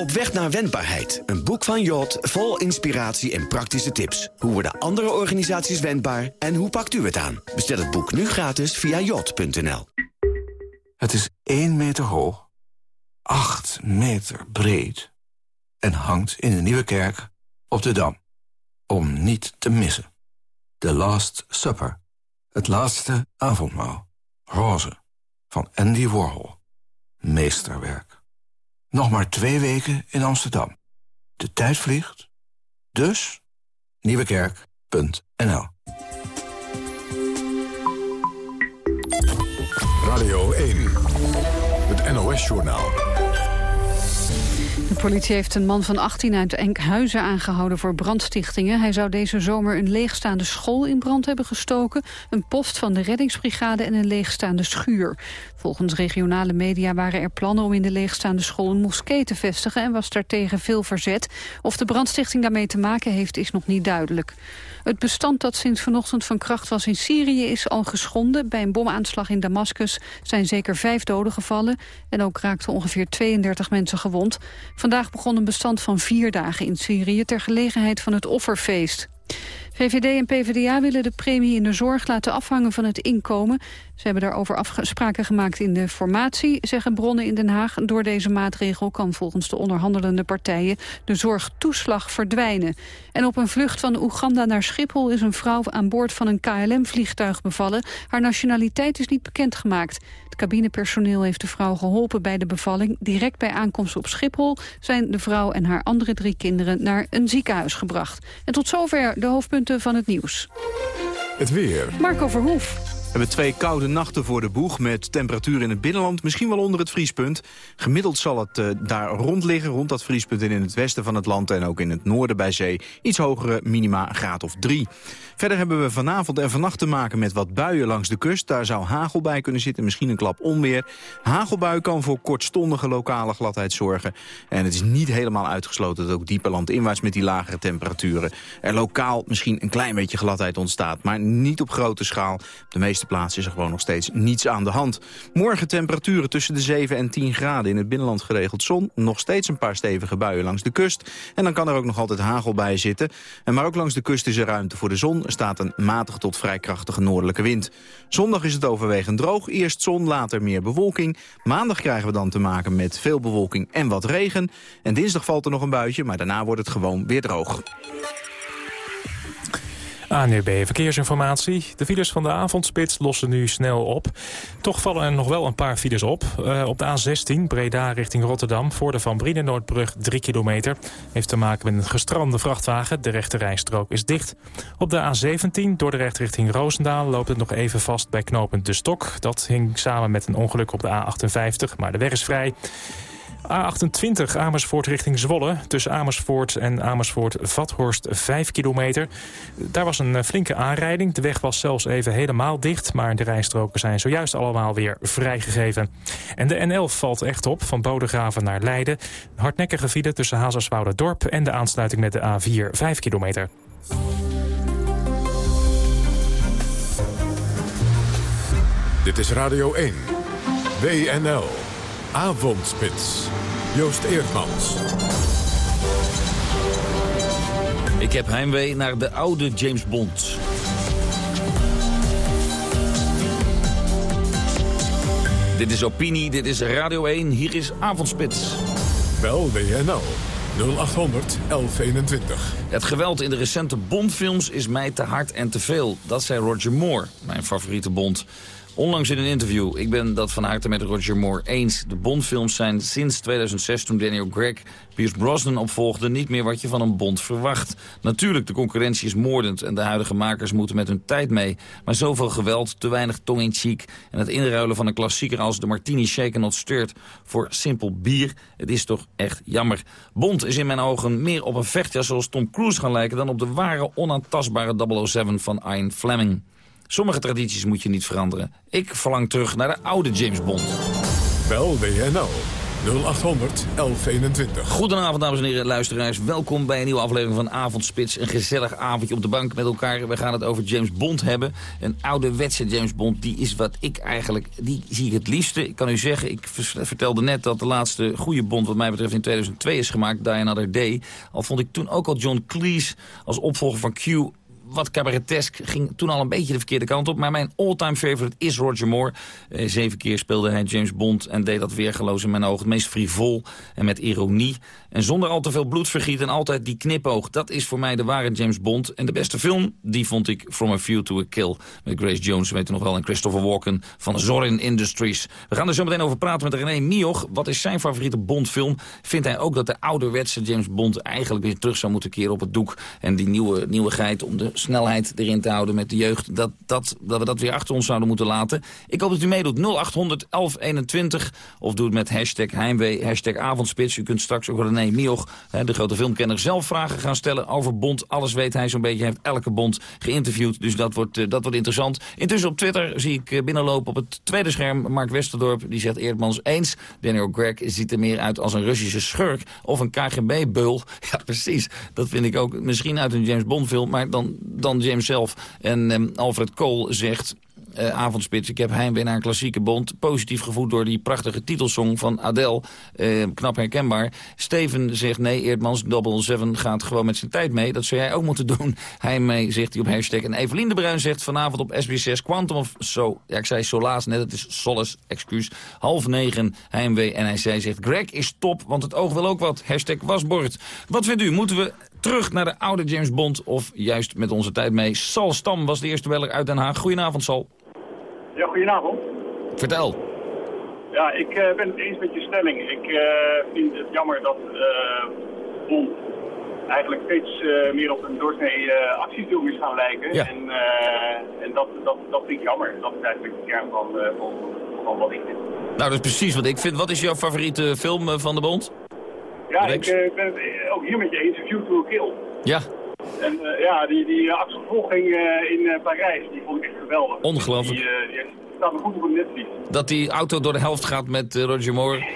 Op weg naar wendbaarheid. Een boek van Jot vol inspiratie en praktische tips. Hoe worden andere organisaties wendbaar en hoe pakt u het aan? Bestel het boek nu gratis via jot.nl. Het is 1 meter hoog, 8 meter breed en hangt in de Nieuwe Kerk op de Dam. Om niet te missen. The Last Supper. Het laatste avondmaal. Roze. Van Andy Warhol. Meesterwerk. Nog maar twee weken in Amsterdam. De tijd vliegt. Dus nieuwekerk.nl Radio 1. Het NOS-journaal. De politie heeft een man van 18 uit Enkhuizen aangehouden voor brandstichtingen. Hij zou deze zomer een leegstaande school in brand hebben gestoken... een post van de reddingsbrigade en een leegstaande schuur. Volgens regionale media waren er plannen om in de leegstaande school een moskee te vestigen... en was daartegen veel verzet. Of de brandstichting daarmee te maken heeft is nog niet duidelijk. Het bestand dat sinds vanochtend van kracht was in Syrië is al geschonden. Bij een bomaanslag in Damascus zijn zeker vijf doden gevallen... en ook raakten ongeveer 32 mensen gewond. Vandaag begon een bestand van vier dagen in Syrië... ter gelegenheid van het offerfeest. VVD en PvdA willen de premie in de zorg laten afhangen van het inkomen. Ze hebben daarover afspraken gemaakt in de formatie, zeggen bronnen in Den Haag. Door deze maatregel kan volgens de onderhandelende partijen de zorgtoeslag verdwijnen. En op een vlucht van Oeganda naar Schiphol is een vrouw aan boord van een KLM-vliegtuig bevallen. Haar nationaliteit is niet bekendgemaakt. Het cabinepersoneel heeft de vrouw geholpen bij de bevalling. Direct bij aankomst op Schiphol zijn de vrouw en haar andere drie kinderen naar een ziekenhuis gebracht. En tot zover de hoofdpunten van het nieuws. Het weer. Marco Verhoef. We hebben twee koude nachten voor de boeg met temperatuur in het binnenland misschien wel onder het vriespunt. Gemiddeld zal het uh, daar rond liggen, rond dat vriespunt in het westen van het land en ook in het noorden bij zee. Iets hogere minima graad of drie. Verder hebben we vanavond en vannacht te maken met wat buien langs de kust. Daar zou hagel bij kunnen zitten, misschien een klap onweer. Hagelbui kan voor kortstondige lokale gladheid zorgen. En het is niet helemaal uitgesloten dat ook dieper landinwaarts met die lagere temperaturen er lokaal misschien een klein beetje gladheid ontstaat. Maar niet op grote schaal. De meeste plaatsen is er gewoon nog steeds niets aan de hand. Morgen temperaturen tussen de 7 en 10 graden. In het binnenland geregeld zon. Nog steeds een paar stevige buien langs de kust. En dan kan er ook nog altijd hagel bij zitten. En maar ook langs de kust is er ruimte voor de zon. Er staat een matige tot vrij krachtige noordelijke wind. Zondag is het overwegend droog. Eerst zon, later meer bewolking. Maandag krijgen we dan te maken met veel bewolking en wat regen. En dinsdag valt er nog een buitje, maar daarna wordt het gewoon weer droog. ANUB Verkeersinformatie. De files van de avondspits lossen nu snel op. Toch vallen er nog wel een paar files op. Uh, op de A16 Breda richting Rotterdam voor de Van Brienenoordbrug 3 kilometer. Heeft te maken met een gestrande vrachtwagen. De rechte rijstrook is dicht. Op de A17 Dordrecht richting Roosendaal loopt het nog even vast bij knooppunt De Stok. Dat hing samen met een ongeluk op de A58, maar de weg is vrij. A28 Amersfoort richting Zwolle. Tussen Amersfoort en Amersfoort-Vathorst 5 kilometer. Daar was een eh, flinke aanrijding. De weg was zelfs even helemaal dicht. Maar de rijstroken zijn zojuist allemaal weer vrijgegeven. En de N11 valt echt op. Van Bodegraven naar Leiden. Hardnekkige file tussen Hazerswoude-dorp en de aansluiting met de A4 5 kilometer. Dit is Radio 1. WNL. Avondspits. Joost Eerdmans. Ik heb heimwee naar de oude James Bond. Dit is Opinie, dit is Radio 1, hier is Avondspits. Bel WNL 0800 1121. Het geweld in de recente Bondfilms is mij te hard en te veel. Dat zei Roger Moore, mijn favoriete Bond. Onlangs in een interview, ik ben dat van harte met Roger Moore eens. De Bondfilms zijn sinds 2006, toen Daniel Craig Pierce Brosnan opvolgde... niet meer wat je van een Bond verwacht. Natuurlijk, de concurrentie is moordend en de huidige makers moeten met hun tijd mee. Maar zoveel geweld, te weinig tong in cheek... en het inruilen van een klassieker als de Martini Shaken Not Stirred... voor simpel bier, het is toch echt jammer. Bond is in mijn ogen meer op een vechtjas zoals Tom Cruise gaan lijken... dan op de ware, onaantastbare 007 van Ian Fleming. Sommige tradities moet je niet veranderen. Ik verlang terug naar de oude James Bond. Bel WNL 0800 1121. Goedenavond, dames en heren, luisteraars. Welkom bij een nieuwe aflevering van Avondspits. Een gezellig avondje op de bank met elkaar. We gaan het over James Bond hebben. Een ouderwetse James Bond, die is wat ik eigenlijk... die zie ik het liefste. Ik kan u zeggen, ik vertelde net dat de laatste goede Bond... wat mij betreft in 2002 is gemaakt, Die Another Day. Al vond ik toen ook al John Cleese als opvolger van Q wat cabaretesk. Ging toen al een beetje de verkeerde kant op. Maar mijn all-time favorite is Roger Moore. Eh, zeven keer speelde hij James Bond en deed dat weergeloos in mijn ogen. Het meest frivol en met ironie. En zonder al te veel bloedvergiet en altijd die knipoog. Dat is voor mij de ware James Bond. En de beste film, die vond ik From a View to a Kill. Met Grace Jones, weet je nog wel, en Christopher Walken van Zorin Industries. We gaan er zo meteen over praten met René Mioch. Wat is zijn favoriete Bond-film? Vindt hij ook dat de ouderwetse James Bond eigenlijk weer terug zou moeten keren op het doek? En die nieuwe, nieuwigheid om de snelheid erin te houden met de jeugd... Dat, dat, dat we dat weer achter ons zouden moeten laten. Ik hoop dat u meedoet. 0800 1121 of doe het met hashtag Heimwee, hashtag Avondspits. U kunt straks ook René René Mioch, de grote filmkenner, zelf vragen gaan stellen over Bond. Alles weet hij zo'n beetje, hij heeft elke Bond geïnterviewd. Dus dat wordt, eh, dat wordt interessant. Intussen op Twitter zie ik eh, binnenlopen op het tweede scherm Mark Westerdorp. Die zegt Eerdmans eens. Daniel Greg ziet er meer uit als een Russische schurk of een KGB-beul. Ja, precies. Dat vind ik ook misschien uit een James Bond film, maar dan, dan James zelf. En um, Alfred Cole zegt uh, avondspits. Ik heb heimwee naar een klassieke bond. Positief gevoed door die prachtige titelsong van Adele. Uh, knap herkenbaar. Steven zegt nee, Eerdmans Double Seven gaat gewoon met zijn tijd mee. Dat zou jij ook moeten doen. Hij mee, zegt hij op hashtag. En Evelien de Bruin zegt vanavond op SB6 Quantum of zo. Ja, ik zei Solaas net, het is Solace, excuus. Half negen heimwee. En hij zei, zegt Greg is top, want het oog wil ook wat. Hashtag wasbord. Wat vindt u? Moeten we terug naar de oude James Bond of juist met onze tijd mee? Sal Stam was de eerste beller uit Den Haag. Goedenavond, Sal. Ja, goedenavond. Vertel. Ja, ik uh, ben het eens met je stelling. Ik uh, vind het jammer dat uh, Bond eigenlijk steeds meer op een doorsnee actiefilm is gaan lijken. Ja. En, en dat, dat, dat vind ik jammer. Dat is eigenlijk de kern van, van, van wat ik vind. Nou, dat is precies wat ik vind. Wat is jouw favoriete film van de Bond? Ja, ik ben het ook hier met je eens. View to a Kill. Ja, en uh, ja, die, die achtervolging uh, in uh, Parijs, die vond ik echt geweldig. Ongelooflijk. Die, die staat me goed op netvlies. Dat die auto door de helft gaat met Roger Moore,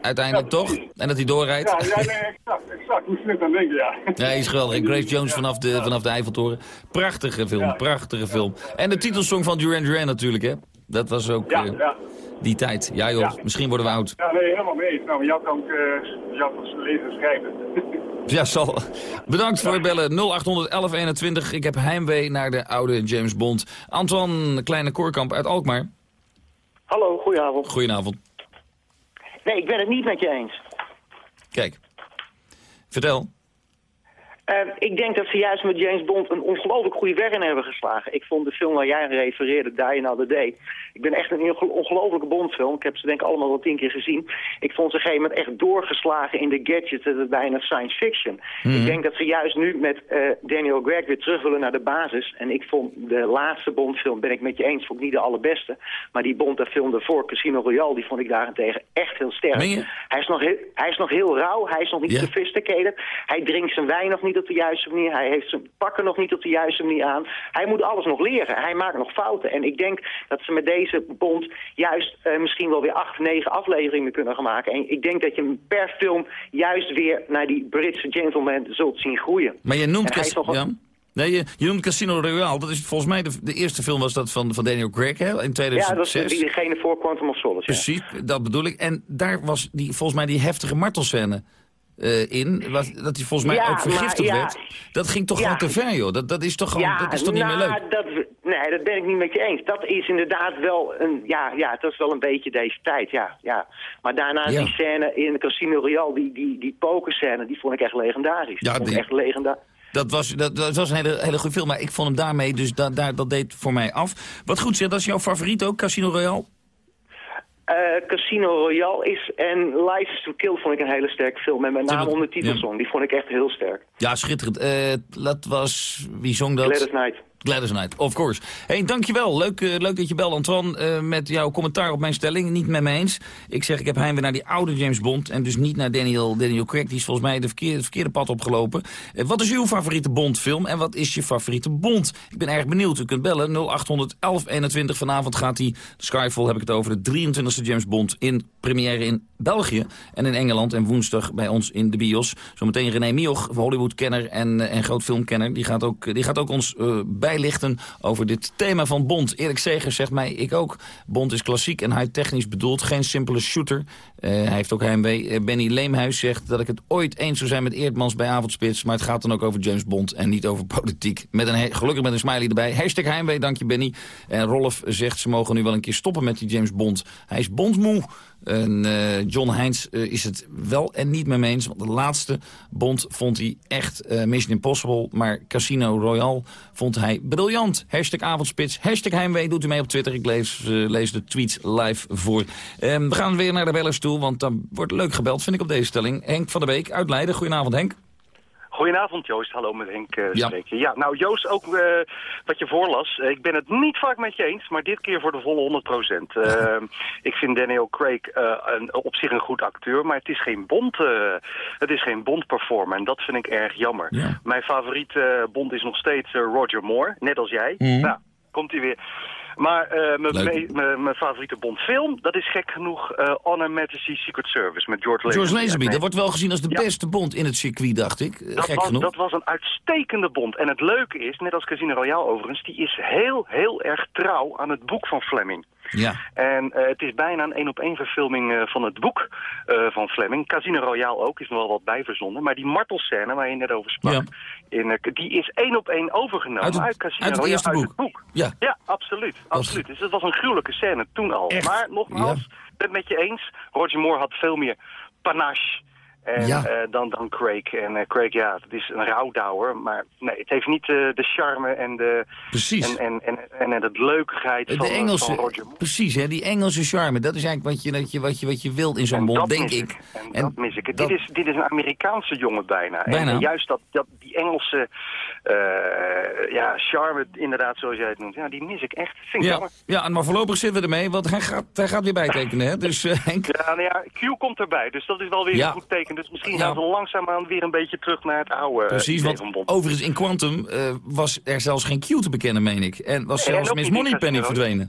uiteindelijk ja, toch? En dat hij doorrijdt? Ja, ja nee, exact, exact. Hoe snel dan denk je, ja. Ja, is geweldig. En Grace Jones vanaf de, vanaf de Eiffeltoren. Prachtige film, prachtige film. En de titelsong van Duran Duran natuurlijk, hè? Dat was ook ja, die tijd. Ja joh, misschien worden we oud. Ja, nee, helemaal mee. Nou, jou kan ik jou kan lezen en schrijven. Ja, zal. Bedankt voor het bellen. 081121. Ik heb heimwee naar de oude James Bond. Antoine Kleine Koorkamp uit Alkmaar. Hallo, goedenavond. Goedenavond. Nee, ik ben het niet met je eens. Kijk. Vertel. Uh, ik denk dat ze juist met James Bond een ongelooflijk goede weg in hebben geslagen. Ik vond de film waar jij refereerde, Die Another Day. Ik ben echt een ongelofelijke Bondfilm. Ik heb ze denk ik allemaal wel tien keer gezien. Ik vond ze op een gegeven moment echt doorgeslagen in de gadgets. Het is bijna science fiction. Mhm. Ik denk dat ze juist nu met uh, Daniel Craig weer terug willen naar de basis. En ik vond de laatste Bondfilm, ben ik met je eens, vond ik niet de allerbeste. Maar die Bond, daar film ervoor, Casino Royale, die vond ik daarentegen echt heel sterk. Hij is, nog heel, hij is nog heel rauw, hij is nog niet Ja. sophisticated. Hij drinkt zijn wijn nog niet op de juiste manier. Hij heeft zijn pakken nog niet op de juiste manier aan. Hij moet alles nog leren. Hij maakt nog fouten. En ik denk dat ze met deze bond juist eh, misschien wel weer acht, negen afleveringen kunnen gaan maken. En ik denk dat je hem per film juist weer naar die Britse gentleman zult zien groeien. Maar je noemt, hij is nog ja? nee, je, je noemt Casino Royale. Dat is volgens mij de, de eerste film was dat van, van Daniel Craig hè, in Ja, dat 2006. is diegene voor Quantum of Solace. ja. Precies, dat bedoel ik. En daar was die, volgens mij die heftige martelscène eh, in. Was, dat hij volgens mij Ja, ook vergiftigd maar ja. werd. Dat ging toch Ja. gewoon te ver, joh. Dat, dat is toch, gewoon, dat is toch niet meer nou, leuk? Dat, nee, dat ben ik niet met je eens. Dat is inderdaad wel een, ja, ja, dat is wel een beetje deze tijd, ja. ja. Maar daarna die scène in Casino Royale, die, die, die pokerscène, die vond ik echt legendarisch. Ja, die vond ik die- echt legendarisch. Dat was, dat, dat was een hele, hele goede film, maar ik vond hem daarmee, dus da, daar, dat deed voor mij af. Wat goed zeg, dat is jouw favoriet ook, Casino Royale? Eh, Casino Royale is en License to Kill vond ik een hele sterke film. En met name wat- onder titelsong, die vond ik echt heel sterk. Ja, schitterend. Eh, dat was, wie zong dat? Gladys Knight. Gladys Knight, of course. hey, dankjewel. Leuk, eh, leuk dat je belt, Antoine, eh, met jouw commentaar op mijn stelling. Niet met me eens. Ik zeg, ik heb heimwee naar die oude James Bond... en dus niet naar Daniel, Daniel Craig. Die is volgens mij de verkeerde, het verkeerde pad opgelopen. Eh, wat is uw favoriete Bond-film en wat is je favoriete Bond? Ik ben erg benieuwd. U kunt bellen 0800 1121. Vanavond gaat die, Skyfall heb ik het over, de 23e James Bond... in première in België en in Engeland. En woensdag bij ons in de bios. Zometeen René Mioch, Hollywood-kenner en, en groot filmkenner. Die gaat ook, die gaat ook ons bijlichten over dit thema van Bond. Erik Segers zegt mij, ik ook. Bond is klassiek en high-technisch bedoeld. Geen simpele shooter. hij heeft ook heimwee. Benny Leemhuis zegt dat ik het ooit eens zou zijn met Eerdmans bij Avondspits. Maar het gaat dan ook over James Bond en niet over politiek. Met een, gelukkig met een smiley erbij. Hashtag heimwee, dank je Benny. En Rolf zegt ze mogen nu wel een keer stoppen met die James Bond. Hij is bondmoe. En uh, John Heinz uh, is het wel en niet mee eens. Want de laatste Bond vond hij echt uh, Mission Impossible. Maar Casino Royale vond hij briljant. Hashtag avondspits, hashtag heimwee. Doet u mee op Twitter. Ik lees, lees de tweets live voor. Um, we gaan weer naar de bellers toe. Want dan wordt leuk gebeld, vind ik op deze stelling. Henk van der Beek uit Leiden. Goedenavond Henk. Goedenavond Joost, hallo met Henk uh, ja. Ja, nou Joost, ook uh, wat je voorlas. Uh, ik ben het niet vaak met je eens, maar dit keer voor de volle 100%. ik vind Daniel Craig een, op zich een goed acteur, maar het is geen Bond, het is geen Bond-performer. En dat vind ik erg jammer. Ja. Mijn favoriete Bond is nog steeds Roger Moore, net als jij. Mm. Nou, komt hij weer. Maar uh, mijn favoriete Bondfilm, dat is gek genoeg uh, On Her Majesty Secret Service met George Lazenby. George Lazenby, dat wordt wel gezien als de beste Bond in het circuit, dacht ik. Dat gek was, genoeg. Dat was een uitstekende Bond. En het leuke is, net als Casino Royale overigens, die is heel, heel erg trouw aan het boek van Fleming. Ja. En uh, het is bijna een één-op-één verfilming uh, van het boek uh, van Fleming. Casino Royale ook, is nog wel wat bijverzonnen. Maar die martelscène waar je net over sprak, ja. In, die is één op één overgenomen uit, het, uit Casino uit het uit boek. het boek. Ja, ja absoluut. absoluut. Dus het was een gruwelijke scène toen al. Echt? Maar nogmaals, ik ben het met je eens. Roger Moore had veel meer panache. En, ja. uh, dan, dan Craig. En uh, Craig, ja, het is een rouwdouwer. Maar nee, het heeft niet uh, de charme en de... Precies. En, en, en, en, het leukheid van, de Engelse, van Roger Moore. Precies, hè, die Engelse charme. Dat is eigenlijk wat je, wat je, wat je, wat je wilt in zo'n bond, denk ik. ik. En, en, dat mis ik. Dat... Dit, is, dit is een Amerikaanse jongen bijna. bijna. En, juist dat, dat, die Engelse ja, charme, inderdaad, zoals jij het noemt. Ja, die mis ik echt. Vind ik ja. jammer. Ja, maar voorlopig zitten we ermee, want hij gaat, hij gaat weer bijtekenen, hè. Dus Henk... Ja, nou ja, Q komt erbij, dus dat is wel weer ja. een goed teken. Dus misschien Ja. gaan we langzaamaan weer een beetje terug naar het oude Precies, idee want overigens in Quantum eh, was er zelfs geen Q te bekennen, meen ik. En was zelfs Miss Moneypenny Casino.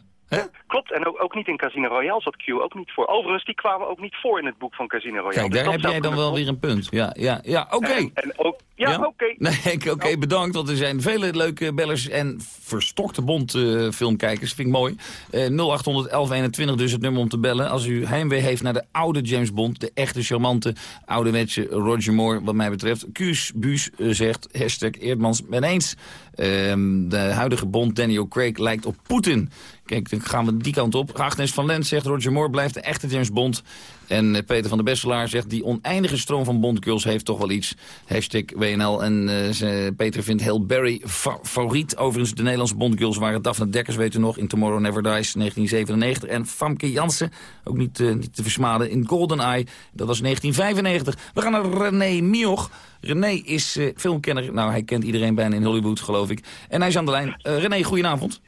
Klopt, en ook, ook niet in Casino Royale zat Q ook niet voor. Overigens, die kwamen ook niet voor in het boek van Casino Royale. Kijk, Dus daar heb jij dan wel weer een punt. Ja, ja, ja, oké. En, en ook, ja, oké. Nee, oké, bedankt, want er zijn vele leuke bellers en verstokte bond eh, filmkijkers. Vind ik mooi. Eh 0800 1121 dus het nummer om te bellen. Als u heimwee heeft naar de oude James Bond, de echte charmante ouderwetse Roger Moore, wat mij betreft. Kuus Buus eh, zegt, hashtag Eerdmans, ben eens. Ehm, de huidige Bond, Daniel Craig, lijkt op Poetin. Kijk, dan gaan we die kant op. Agnes van Lent zegt, Roger Moore blijft de echte James Bond. En eh, Peter van der Besselaar zegt, die oneindige stroom van Bondgirls heeft toch wel iets. Hashtag WNL. En eh, Peter vindt Hail Berry fa- favoriet. Overigens, de Nederlandse Bondgirls waren Daphne Dekkers, weet u nog, in Tomorrow Never Dies, 1997. En Famke Jansen, ook niet, eh, niet te versmaden, in GoldenEye, dat was 1995. We gaan naar René Mioch. René is eh, filmkenner, nou hij kent iedereen bijna in Hollywood, geloof ik. En hij is aan de lijn. René, goedenavond.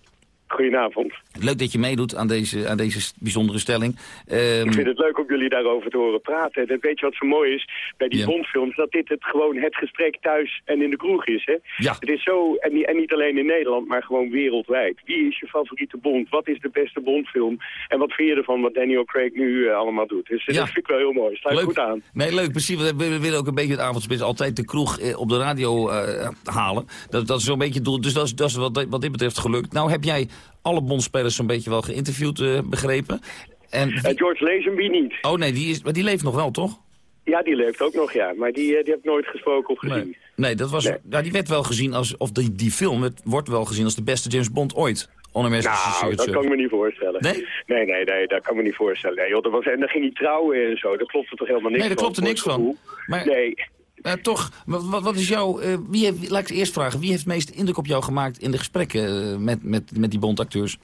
Goedenavond. Leuk dat je meedoet aan deze, aan deze bijzondere stelling. Ehm, Ik vind het leuk om jullie daarover te horen praten. En weet je wat zo mooi is bij die Ja. Bondfilms? Dat dit het gewoon het gesprek thuis en in de kroeg is. Hè? Ja. Het is zo, en, niet- en niet alleen in Nederland, maar gewoon wereldwijd. Wie is je favoriete Bond? Wat is de beste Bondfilm? En wat vind je ervan wat Daniel Craig nu eh, allemaal doet? Dus eh, Ja. dat vind ik wel heel mooi. Sluit Leuk. goed aan. Nee, leuk, precies. We we willen ook een beetje het avondspits altijd de kroeg eh, op de radio halen. Dat, dat is zo'n beetje het doel. Dus dat is, dat is wat, wat dit betreft gelukt. Nou heb jij alle bondspelers zo'n beetje wel geïnterviewd, eh, begrepen. En wie- Eh, George Lazenby niet. Oh nee, die, is, maar die leeft nog wel, toch? Ja, die leeft ook nog, ja. Maar die, eh, die heb ik nooit gesproken of gezien. Nee, nee, dat was, Nee. Nou, die werd wel gezien als, of die, die film het wordt wel gezien als de beste James Bond ooit. Nou, dat kan ik me niet voorstellen. Nee? Nee, nee, nee, dat kan ik me niet voorstellen. Nee, joh, dat was, en dan ging hij trouwen en zo. Daar klopte toch helemaal niks Nee, daar van, klopt er niks van. Maar, Nee. Maar toch, wat, wat- is jouw... eh, wie heeft, laat ik eerst vragen. Wie heeft het meeste indruk op jou gemaakt in de gesprekken eh, met, met, met die Bondacteurs?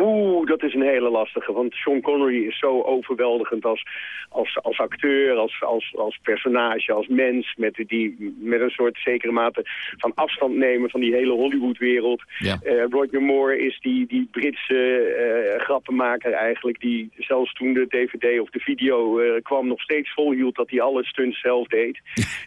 Oeh, dat is een hele lastige. Want Sean Connery is zo overweldigend als, als, als acteur, als, als, als personage, als mens. Met, die, met een soort zekere mate van afstand nemen van die hele Hollywoodwereld. Ja. Eh, Roger Moore is die, die Britse eh, grappenmaker eigenlijk. Die zelfs toen de DVD of de video eh, kwam nog steeds volhield dat hij alle stunts zelf deed.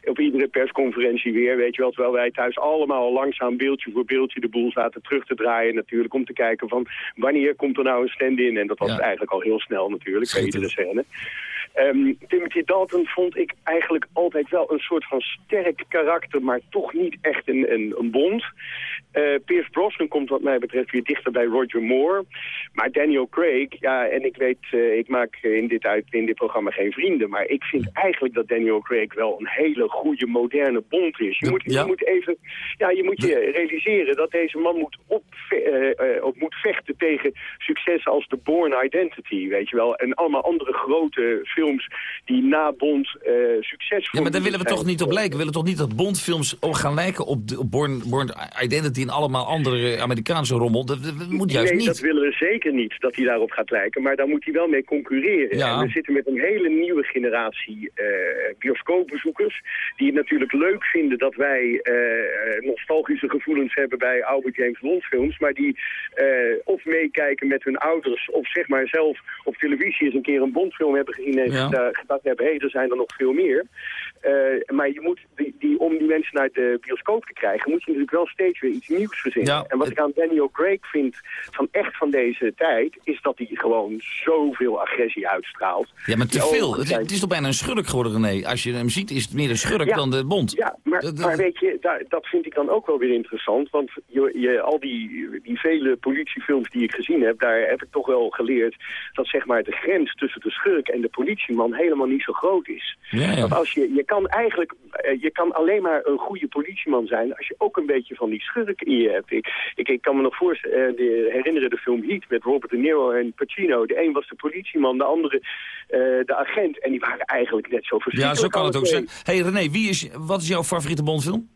Op iedere persconferentie weer, weet je wel. Terwijl wij thuis allemaal langzaam beeldje voor beeldje de boel zaten terug te draaien natuurlijk. Om te kijken van wanneer komt er nou een stand-in. En dat was Ja. eigenlijk al heel snel natuurlijk bij iedere scène. Ehm, Timothy Dalton vond ik eigenlijk altijd wel een soort van sterk karakter, maar toch niet echt een, een, een bond. Uh, Pierce Brosnan komt wat mij betreft weer dichter bij Roger Moore. Maar Daniel Craig, ja, en ik weet, uh, ik maak in dit, uit, in dit programma geen vrienden... maar ik vind eigenlijk dat Daniel Craig wel een hele goede, moderne bond is. Je, moet, je moet even, ja, je moet je realiseren dat deze man moet, op, uh, op moet vechten tegen succes als The Born Identity, weet je wel. En allemaal andere grote films die na Bond succesvol Ja, maar daar willen we toch niet op lijken. We willen toch niet dat Bondfilms gaan lijken op, de, op Born, Born Identity en allemaal andere Amerikaanse rommel. Dat, dat moet juist nee, niet. dat willen we zeker niet, dat hij daarop gaat lijken. Maar daar moet hij wel mee concurreren. Ja. En we zitten met een hele nieuwe generatie uh, bioscoopbezoekers... die het natuurlijk leuk vinden dat wij uh, nostalgische gevoelens hebben... bij oude James Bond films. Maar die uh, of meekijken met hun ouders... of zeg maar zelf op televisie eens een keer een Bondfilm hebben gezien... en ja. gedacht hebben, hé, hey, er zijn er nog veel meer. maar je moet die, die, om die mensen naar de bioscoop te krijgen... moet je natuurlijk wel steeds weer iets nieuws verzinnen. Ja, en wat ik aan Daniel Craig vind van echt van deze tijd... is dat hij gewoon zoveel agressie uitstraalt. Ja, maar te veel. Het, het, is toch bijna een schurk geworden, René? Als je hem ziet is het meer een schurk ja, dan de bond. Ja, maar, weet je, daar, dat vind ik dan ook wel weer interessant. Want je, je, al die, die vele politiefilms die ik gezien heb... daar heb ik toch wel geleerd dat zeg maar, de grens tussen de schurk en de politieman... helemaal niet zo groot is. Ja, ja. Want als je, je kan eigenlijk... Je kan alleen maar een goede politieman zijn... als je ook een beetje van die schurk in je hebt. Ik, ik, ik kan me nog voorstellen, de, herinneren de film Heat met Robert De Niro en Pacino. De een was de politieman, de andere uh, de agent. En die waren eigenlijk net zo verschrikkelijk. Ja, zo kan het ook zijn. hey René, wie is, wat is jouw favoriete Bondfilm?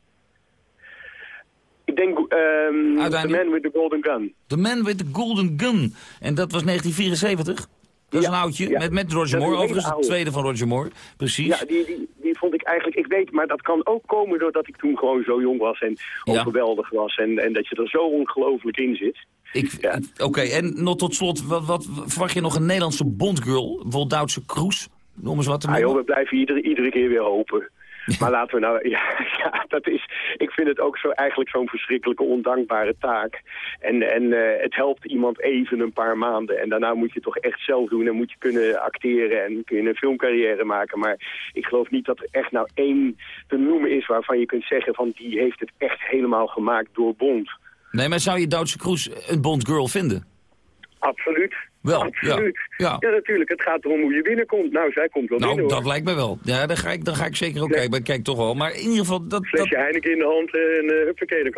Ik denk um, The Man with the Golden Gun. The Man with the Golden Gun. En dat was 1974? Dat is een oudje, met, met Roger Moore. Overigens de tweede van Roger Moore, precies. Ja, die, die, die vond ik eigenlijk... Ik weet, maar dat kan ook komen doordat ik toen gewoon zo jong was en Ja. overweldigd was. En, en dat je er zo ongelooflijk in zit. Ik, Ja. Oké, en nog tot slot, wat, wat, verwacht je nog een Nederlandse Bondgirl? Bijvoorbeeld Duitse Kroes? Noem eens wat te Ah, joh, we blijven iedere, iedere keer weer hopen. Maar laten we nou... Ja, dat is... Ik vind het ook zo eigenlijk zo'n verschrikkelijke ondankbare taak. En, en eh, het helpt iemand even een paar maanden. En daarna moet je toch echt zelf doen. En moet je kunnen acteren en kun je een filmcarrière maken. Maar ik geloof niet dat er echt nou één te noemen is waarvan je kunt zeggen van die heeft het echt helemaal gemaakt door Bond. Nee, maar zou je Duitse Kroes een Bondgirl vinden? Absoluut. Wel, Absoluut. ja. Ja. natuurlijk. Het gaat erom hoe je binnenkomt. Nou, zij komt wel Nou, binnen hoor. dat lijkt me wel. Ja, dan ga ik, dan ga ik zeker ook kijken. Kijk toch wel. Maar in ieder geval, dat, dat, Flesje Heineken in de hand en uh, huppakee,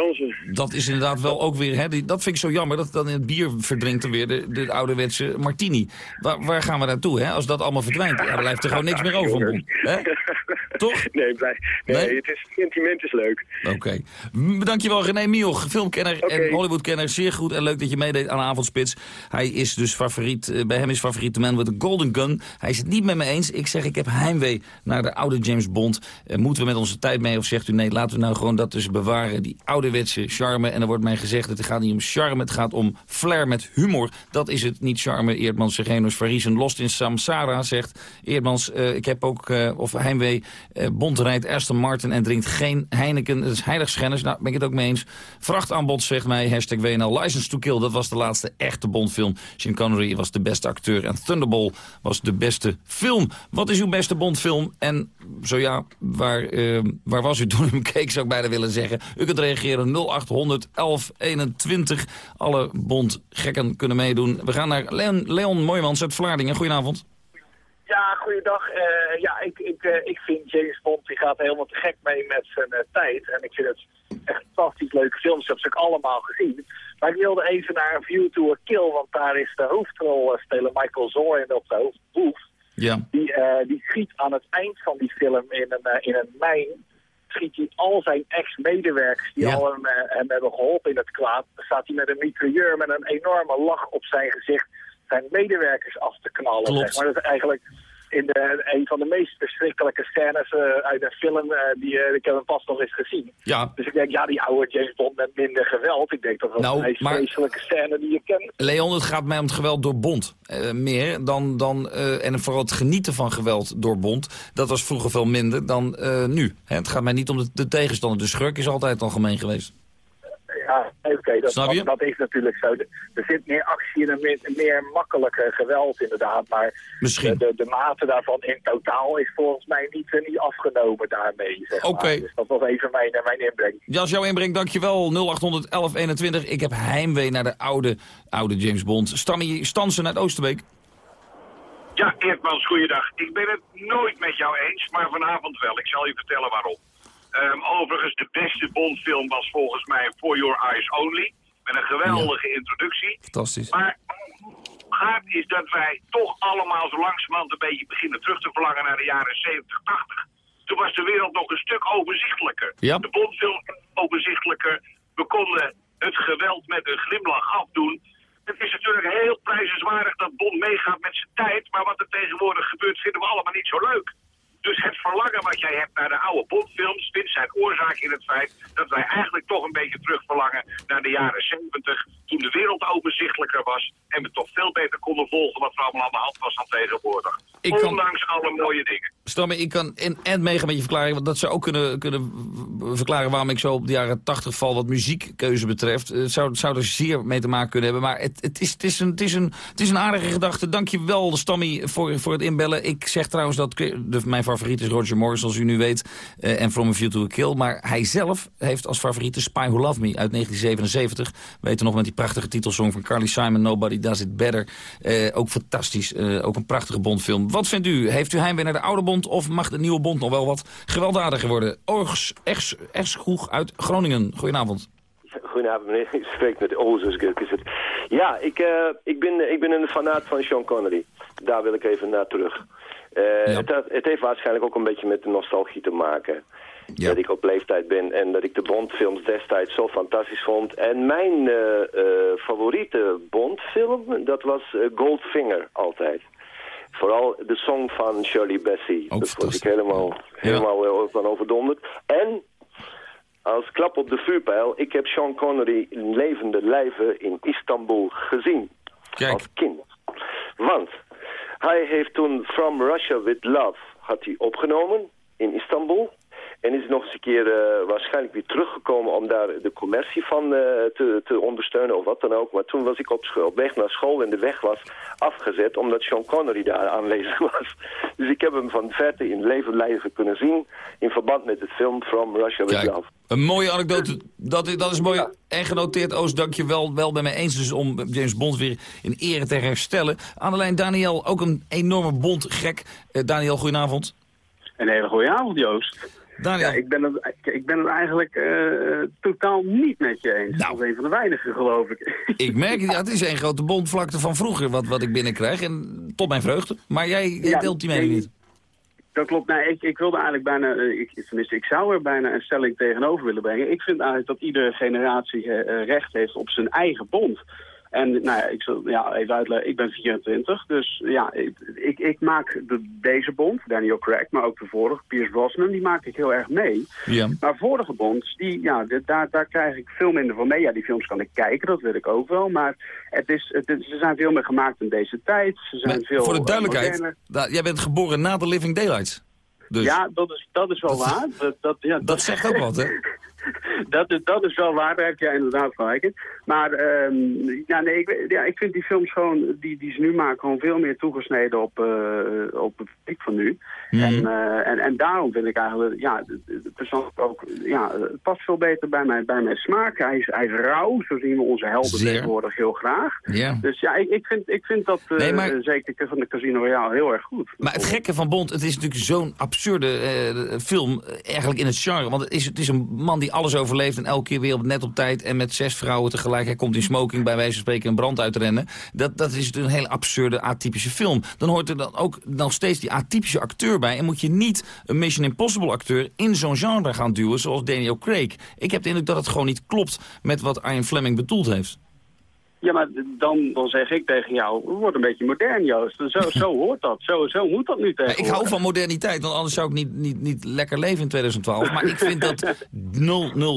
dat is inderdaad wel ook weer... Hè, die- dat vind ik zo jammer, dat dan in het bier verdrinkt er weer de, de ouderwetse martini. Waar, waar gaan we naartoe, hè? Als dat allemaal verdwijnt, ja, dan blijft er gewoon niks meer over. Hè? Toch? Nee, blij. nee, Nee? het is, sentiment is leuk. Oké. M- Dankjewel René Mioch, filmkenner en Hollywoodkenner. Zeer goed en leuk dat je meedeed aan Avondspits. Hij is dus favoriet, eh, bij hem is favoriet de man with the golden gun. Hij is het niet met me eens. Ik zeg ik heb heimwee naar de oude James Bond. Eh, moeten we met onze tijd mee of zegt u nee, laten we nou gewoon dat dus bewaren. Die ouderwetse charme. En er wordt mij gezegd, het gaat niet om charme, het gaat om flair met humor. Dat is het, niet charme. Eerdmans, Segenus, Variesen, Lost in Samsara zegt Eerdmans. eh, ik heb ook, of heimwee, eh, Bond rijdt Aston Martin en drinkt geen Heineken. Dat is heiligschennis. Nou, ben ik het ook mee eens. Vrachtaanbod zegt mij, hashtag WNL. License to Kill, dat was de laatste echte Bondfilm. Sean Connery was de beste acteur en Thunderball was de beste film. Wat is uw beste Bondfilm? En zo ja, waar, eh, waar was u toen u keek, zou ik bijna willen zeggen. U kunt reageren 0800 1121. Alle Bond-gekken kunnen meedoen. We gaan naar Leon, Leon uit Vlaardingen. Goedenavond. Ja, goeiedag. Eh ja, ik, ik, eh, ik vind James Bond, die gaat helemaal te gek mee met zijn eh, tijd. En ik vind het echt fantastisch leuke films. Ik heb ze ook allemaal gezien. Maar ik wilde even naar een View to a Kill, want daar is de hoofdrolspeler Michael Zorin op de hoofdboef. Ja. Die, die schiet aan het eind van die film in een, in een mijn, schiet hij al zijn ex-medewerkers die Ja. al hem, hem hebben geholpen in het kwaad. Dan staat hij met een mitrailleur met een enorme lach op zijn gezicht zijn medewerkers af te knallen. Klopt. Zeg maar dat is eigenlijk in de, een van de meest verschrikkelijke scènes eh, uit een film eh, die eh, ik heb hem pas nog eens gezien. Ja. Dus ik denk, ja, die oude James Bond met minder geweld. Ik denk dat dat Nou, de meest maar- vreselijke scène die je kent. Leon, het gaat mij om het geweld door Bond. Meer dan, dan en vooral het genieten van geweld door Bond. Dat was vroeger veel minder dan nu. Hè, het gaat mij niet om de, de tegenstander. De schurk is altijd algemeen geweest. Ja, oké, dat, Snap je? dat, dat is natuurlijk zo. Er zit meer actie en meer, meer makkelijke geweld inderdaad. Maar Misschien. De, de, de mate daarvan in totaal is volgens mij niet, eh, niet afgenomen daarmee. zeg maar. Oké. Dus dat was even mijn, eh, mijn inbreng. Jas, jouw inbreng, dankjewel. 0800 1121. Ik heb heimwee naar de oude, oude James Bond. Stammy Stansen uit Oosterbeek. Ja, Eerdmans, goeiedag. Ik ben het nooit met jou eens, maar vanavond wel. Ik zal je vertellen waarom. Ehm, overigens, de beste Bondfilm was volgens mij For Your Eyes Only. Met een geweldige introductie. Fantastisch. Maar gaat is dat wij toch allemaal zo langzamerhand een beetje beginnen terug te verlangen naar de jaren 70, 80. Toen was de wereld nog een stuk overzichtelijker. Ja. De Bondfilm overzichtelijker. We konden het geweld met een glimlach afdoen. Het is natuurlijk heel prijzenswaardig dat Bond meegaat met zijn tijd. Maar wat er tegenwoordig gebeurt vinden we allemaal niet zo leuk. Dus het verlangen wat jij hebt naar de oude Bondfilms vindt zijn oorzaak in het feit dat wij eigenlijk toch een beetje terug verlangen naar de jaren 70. Toen de wereld overzichtelijker was en we toch veel beter konden volgen wat er allemaal aan de hand was dan tegenwoordig. Ik kan- Ondanks alle mooie dingen. Stammy, ik kan en, en meegaan met je verklaring. Want dat zou ook kunnen, kunnen verklaren waarom ik zo op de jaren 80 val wat muziekkeuze betreft. Het zou, zou er zeer mee te maken kunnen hebben. Maar het, het, is, het, is, een, het, is, een, het is een aardige gedachte. Dank je wel, Stammy, voor, voor het inbellen. Ik zeg trouwens dat de, mijn favoriet is Roger Morris, zoals u nu weet. eh, en From a View to a Kill. Maar hij zelf heeft als favoriet de Spy Who Loved Me uit 1977. Weet je nog met die prachtige titelsong van Carly Simon, Nobody Does It Better. Eh, ook fantastisch. Eh, ook een prachtige Bondfilm. Wat vindt u? Heeft u heimwee naar de oude Bond of mag de nieuwe Bond nog wel wat gewelddadiger worden? Orgs Ers, Erschoeg uit Groningen. Goedenavond. Goedenavond meneer, ik spreek met. Is het. Ja, ik, eh, ik, ben, ik ben een fanaat van Sean Connery. Daar wil ik even naar terug. Eh, het, het heeft waarschijnlijk ook een beetje met de nostalgie te maken. Dat ik op leeftijd ben en dat ik de Bondfilms destijds zo fantastisch vond. En mijn eh, favoriete Bondfilm, dat was Goldfinger altijd. Vooral de song van Shirley Bassey. dat vond ik helemaal, helemaal eh, van overdonderd. En als klap op de vuurpijl, ik heb Sean Connery in levende lijven in Istanbul gezien. Als kind. Want hij heeft toen From Russia with Love had hij opgenomen in Istanbul. En is nog eens een keer eh, waarschijnlijk weer teruggekomen om daar de commercie van eh, te, te ondersteunen of wat dan ook. Maar toen was ik op, school, op weg naar school en de weg was afgezet omdat Sean Connery daar aanwezig was. Dus ik heb hem van verte in leven lijven kunnen zien in verband met het film From Russia with Kijk, Love. een mooie anekdote. Dat, is- dat is mooi. En genoteerd, Oost, dank je wel, wel bij mij eens dus om James Bond weer in ere te herstellen. Aan de lijn Daniel, ook een enorme Bond-gek. Eh, Daniel, goedenavond. Een hele goede avond, Joost. Daniel. Ja, ik, ben het, ik ben het eigenlijk eh, totaal niet met je eens. Nou. Dat is een van de weinigen, geloof ik. Ik merk, ja, het is een grote bondvlakte van vroeger wat, wat ik binnenkrijg. En tot mijn vreugde. Maar jij, jij Ja, deelt die mening niet. Dat klopt. Nee, ik, ik wilde eigenlijk bijna, eh, ik, tenminste, ik zou er bijna een stelling tegenover willen brengen. Ik vind eigenlijk dat iedere generatie eh, recht heeft op zijn eigen bond. En nou ja, ik zal ja, even uitleggen, ik ben 24, dus ja, ik, ik, ik maak de, deze bond, Daniel Craig, maar ook de vorige, Pierce Brosnan, die maak ik heel erg mee. Ja. Maar vorige bonds, die, ja, dit- daar, daar krijg ik veel minder van mee. Ja, die films kan ik kijken, dat wil ik ook wel, maar het is, het ze zijn veel meer gemaakt in deze tijd. Ze zijn veel Voor de eh, duidelijkheid, jij bent geboren na de Living Daylights. Dus Ja, dat is, dat is wel waar. Dat, dat, ja, dat zegt ook wat, hè? dat, is, dat is wel waar, daar heb jij inderdaad gelijk in. Maar ehm, ja, nee, ik, ja, ik vind die films gewoon, die, die ze nu maken, gewoon veel meer toegesneden op, eh, op het publiek van nu. Mhm. En, eh, en, en daarom vind ik eigenlijk, ja, persoonlijk ook, ja, het past veel beter bij mijn, bij mijn smaak. Hij is, hij is rauw, zo zien we onze helden Zeer. tegenwoordig heel graag. Dus ja, ik, ik, vind, ik vind dat eh, Nee, maar- zeker van de Casino Royale heel erg goed. Maar het gekke van Bond, het is natuurlijk zo'n absurde film, eigenlijk in het genre. Want het is, het is een man die alles overleeft en elke keer weer op, net op tijd... en met zes vrouwen tegelijk, hij komt in smoking bij wijze van spreken een brand uitrennen. Dat, dat is een hele absurde, atypische film. Dan hoort er dan ook nog steeds die atypische acteur bij... en moet je niet een Mission Impossible acteur in zo'n genre gaan duwen zoals Daniel Craig. Ik heb de indruk dat het gewoon niet klopt met wat Ian Fleming bedoeld heeft. Ja, maar dan, dan zeg ik tegen jou, word een beetje modern, Joost. Zo, zo hoort dat. Zo, zo moet dat nu tegenwoordig. ik hou van moderniteit, want anders zou ik niet, niet, niet lekker leven in 2012. Maar ik vind dat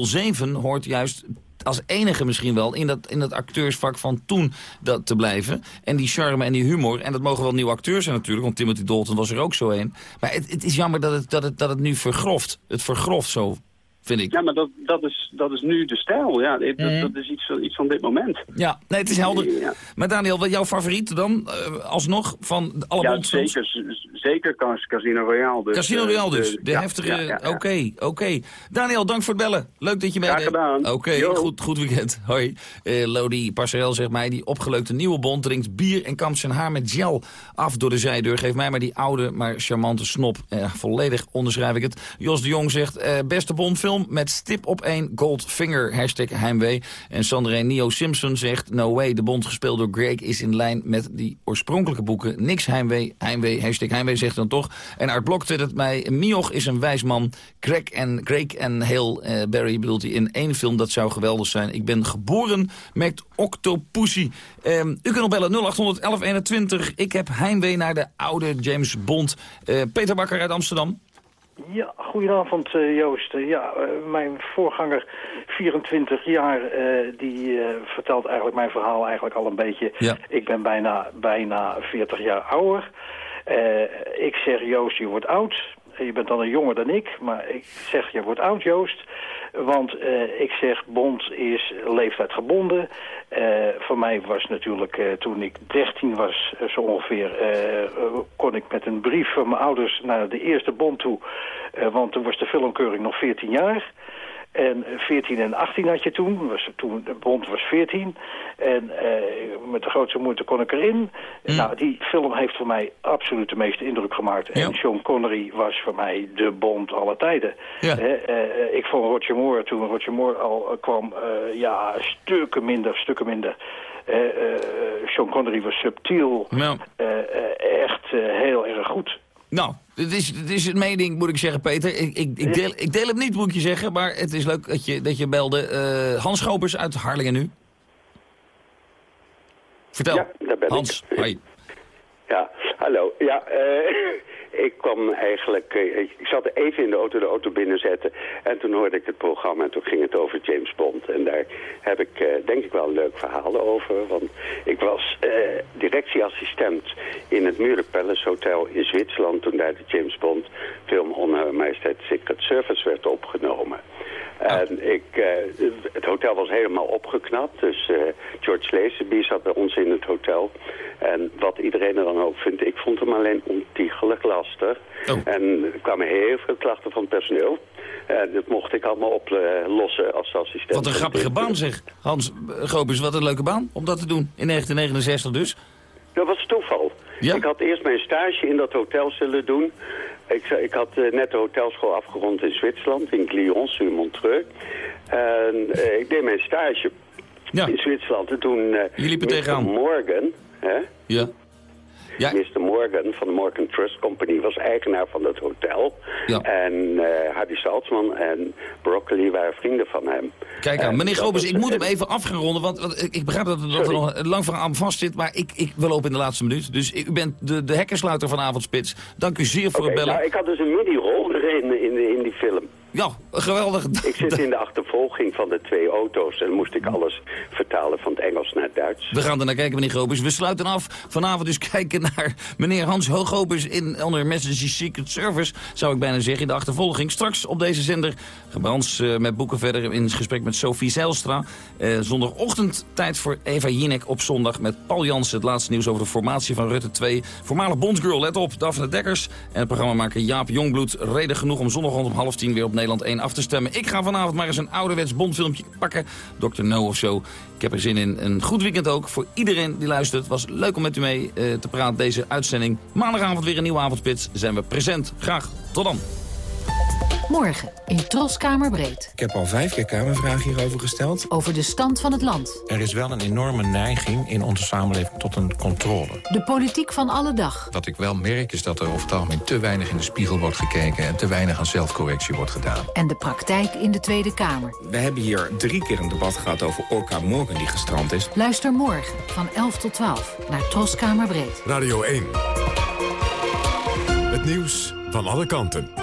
007 hoort juist als enige misschien wel in dat, in dat acteursvak van toen dat te blijven. En die charme en die humor. En dat mogen wel nieuwe acteurs zijn natuurlijk, want Timothy Dalton was er ook zo een. Maar het, het is jammer dat het, dat, het, dat het nu vergroft. Het vergroft zo. Vind ik. Ja, maar dat, dat, is, dat is nu de stijl. Ja, dat, Mhm. dat is iets, iets van dit moment. Ja, nee, het is helder. Ja. Maar Daniel, wat jouw favoriet dan, eh, alsnog, van alle Ja, zeker, zeker Cas- Casino Royale. Dus, Casino eh, Royale dus, de heftige... Oké, oké. Daniel, dank voor het bellen. Leuk dat je meedeed. gedaan. Oké, goed, goed weekend. Hoi. Eh Lodi Parcerel zegt mij, die opgeleukte nieuwe bond drinkt bier en kampt zijn haar met gel af door de zijdeur. Geef mij maar die oude, maar charmante snop. Volledig onderschrijf ik het. Jos de Jong zegt, beste bondfilm met stip op één Goldfinger, hashtag heimwee. En Sandrine Neo Simpson zegt, no way, de bond gespeeld door Greg is in lijn met die oorspronkelijke boeken. Niks heimwee, heimwee, hashtag heimwee zegt dan toch. En Art Blok twittert mij, Mioch is een wijs man. Greg en, Greg en Hale eh, Barry bedoelt hij in één film, dat zou geweldig zijn. Ik ben geboren met Octopussy. Ehm, u kunt nog bellen 0800 1121. Ik heb heimwee naar de oude James Bond. Eh, Peter Bakker uit Amsterdam. Ja, goedenavond eh, Joost. Eh, ja, eh, mijn voorganger, 24 jaar, die vertelt eigenlijk mijn verhaal eigenlijk al een beetje. Ja. Ik ben bijna, bijna 40 jaar ouder. Ik zeg Joost, je wordt oud. Je bent dan een jonger dan ik, maar ik zeg je wordt oud Joost. Want eh, ik zeg bond is leeftijdgebonden. Eh voor mij was natuurlijk eh, toen ik 13 was zo ongeveer... kon ik met een brief van mijn ouders naar de eerste bond toe. Want toen was de filmkeuring nog 14 jaar. En eh, 14 en 18 had je toen. Was, toen de bond was 14. En eh, met de grootste moeite kon ik erin. Nou, die film heeft voor mij absoluut de meeste indruk gemaakt. En Sean Connery was voor mij de bond alle tijden. Ja. Eh, ik vond Roger Moore, toen Roger Moore al eh, kwam, ja, stukken minder, stukken minder. Sean Connery was subtiel. Nou. Echt heel erg goed. Nou, het is, het is een mening, moet ik zeggen, Peter. Ik, ik, ik, deel, ik deel hem niet, moet ik je zeggen. Maar het is leuk dat je, dat je belde. Eh, Hans Schopers uit Harlingen nu. Vertel. Ja, daar ben Hans, ik. hoi. Ja, hallo. Ja, eh, ik kwam eigenlijk... eh, ik zat even in de auto de auto binnenzetten. En toen hoorde ik het programma en toen ging het over James Bond. En daar heb ik eh, denk ik wel een leuk verhaal over. Want ik was eh, directieassistent in het Muren Palace Hotel in Zwitserland... toen daar de James Bond film On Her Majesteit Secret Service werd opgenomen. En ik, eh, het hotel was helemaal opgeknapt. Dus eh, George Lazenby zat bij ons in het hotel. En wat iedereen er dan ook vindt, ik vond hem alleen ontiegelijk lastig. En er kwamen heel veel klachten van het personeel. En dat mocht ik allemaal oplossen als assistent. Wat een grappige baan zeg. Hans eh, Schopers, wat een leuke baan om dat te doen. In 1969 dus. Dat was toeval. Ik had eerst mijn stage in dat hotel zullen doen. Ik, ik had eh, net de hotelschool afgerond in Zwitserland, in Glion, sur Montreux. En eh, ik deed mijn stage in Zwitserland. En toen... eh Mr. tegenaan. Morgan, hè? Ja. Mr. Morgan van de Morgan Trust Company was eigenaar van dat hotel. En eh Hardy Saltzman en Broccoli waren vrienden van hem. Kijk aan, En meneer was- ik moet hem even afgeronden, want, want ik, begrijp dat, dat er nog een lang verhaal aan vast zit, maar ik, ik wil op in de laatste minuut. Dus u bent de, de hekkensluiter van Avondspits. Dank u zeer voor het bellen. nou, ik had dus een midi-rol erin in, in die film. Ja, geweldig. Ik zit in de achtervolging van de twee auto's en moest ik alles vertalen van het Engels naar het Duits. We gaan er naar kijken, meneer Gobers. We sluiten af vanavond dus kijken naar meneer Hans Hoogopers in onder Message Secret Service, zou ik bijna zeggen, in de achtervolging. Straks op deze zender Gebrans eh, met boeken verder in gesprek met Sophie Zijlstra. Eh, zondagochtend tijd voor Eva Jinek op zondag met Paul Jansen. Het laatste nieuws over de formatie van Rutte 2. Voormalig Bondsgirl, let op, Daphne Dekkers. En het programmamaker Jaap Jongbloed. Reden genoeg om zondagochtend om half tien weer op Nederland 1 af te stemmen. Ik ga vanavond maar eens een ouderwets Bondfilmpje pakken. Dr. No of zo. Ik heb er zin in. Een goed weekend ook voor iedereen die luistert. Was leuk om met u mee eh, te praten deze uitzending. Maandagavond weer een nieuwe avondspits. Zijn we present. Graag. Tot dan. Morgen in Troskamer Breed. Ik heb al vijf keer Kamervragen hierover gesteld. Over de stand van het land. Er is wel een enorme neiging in onze samenleving tot een controle. De politiek van alle dag. Wat ik wel merk is dat er over het algemeen te weinig in de spiegel wordt gekeken... en te weinig aan zelfcorrectie wordt gedaan. En de praktijk in de Tweede Kamer. We hebben hier drie keer een debat gehad over Orca Morgan die gestrand is. Luister morgen van 11 tot 12 naar Troskamer Breed. Radio 1. Het nieuws van alle kanten.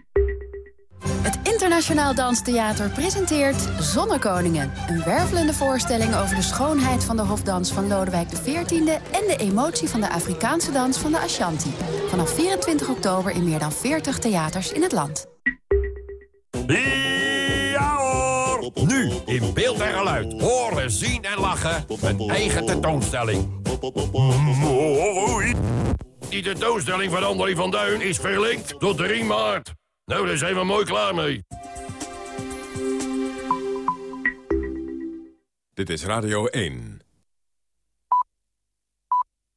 Het Internationaal Danstheater presenteert Zonnekoningen. Een wervelende voorstelling over de schoonheid van de hofdans van Lodewijk XIV... en de emotie van de Afrikaanse dans van de Ashanti. Vanaf 24 oktober in meer dan 40 theaters in het land. Nu in beeld en geluid. Horen, zien en lachen. Een eigen tentoonstelling. Die tentoonstelling van André van Duin is verlinkt tot 3 maart. Nou, daar zijn we mooi klaar mee. Dit is Radio 1.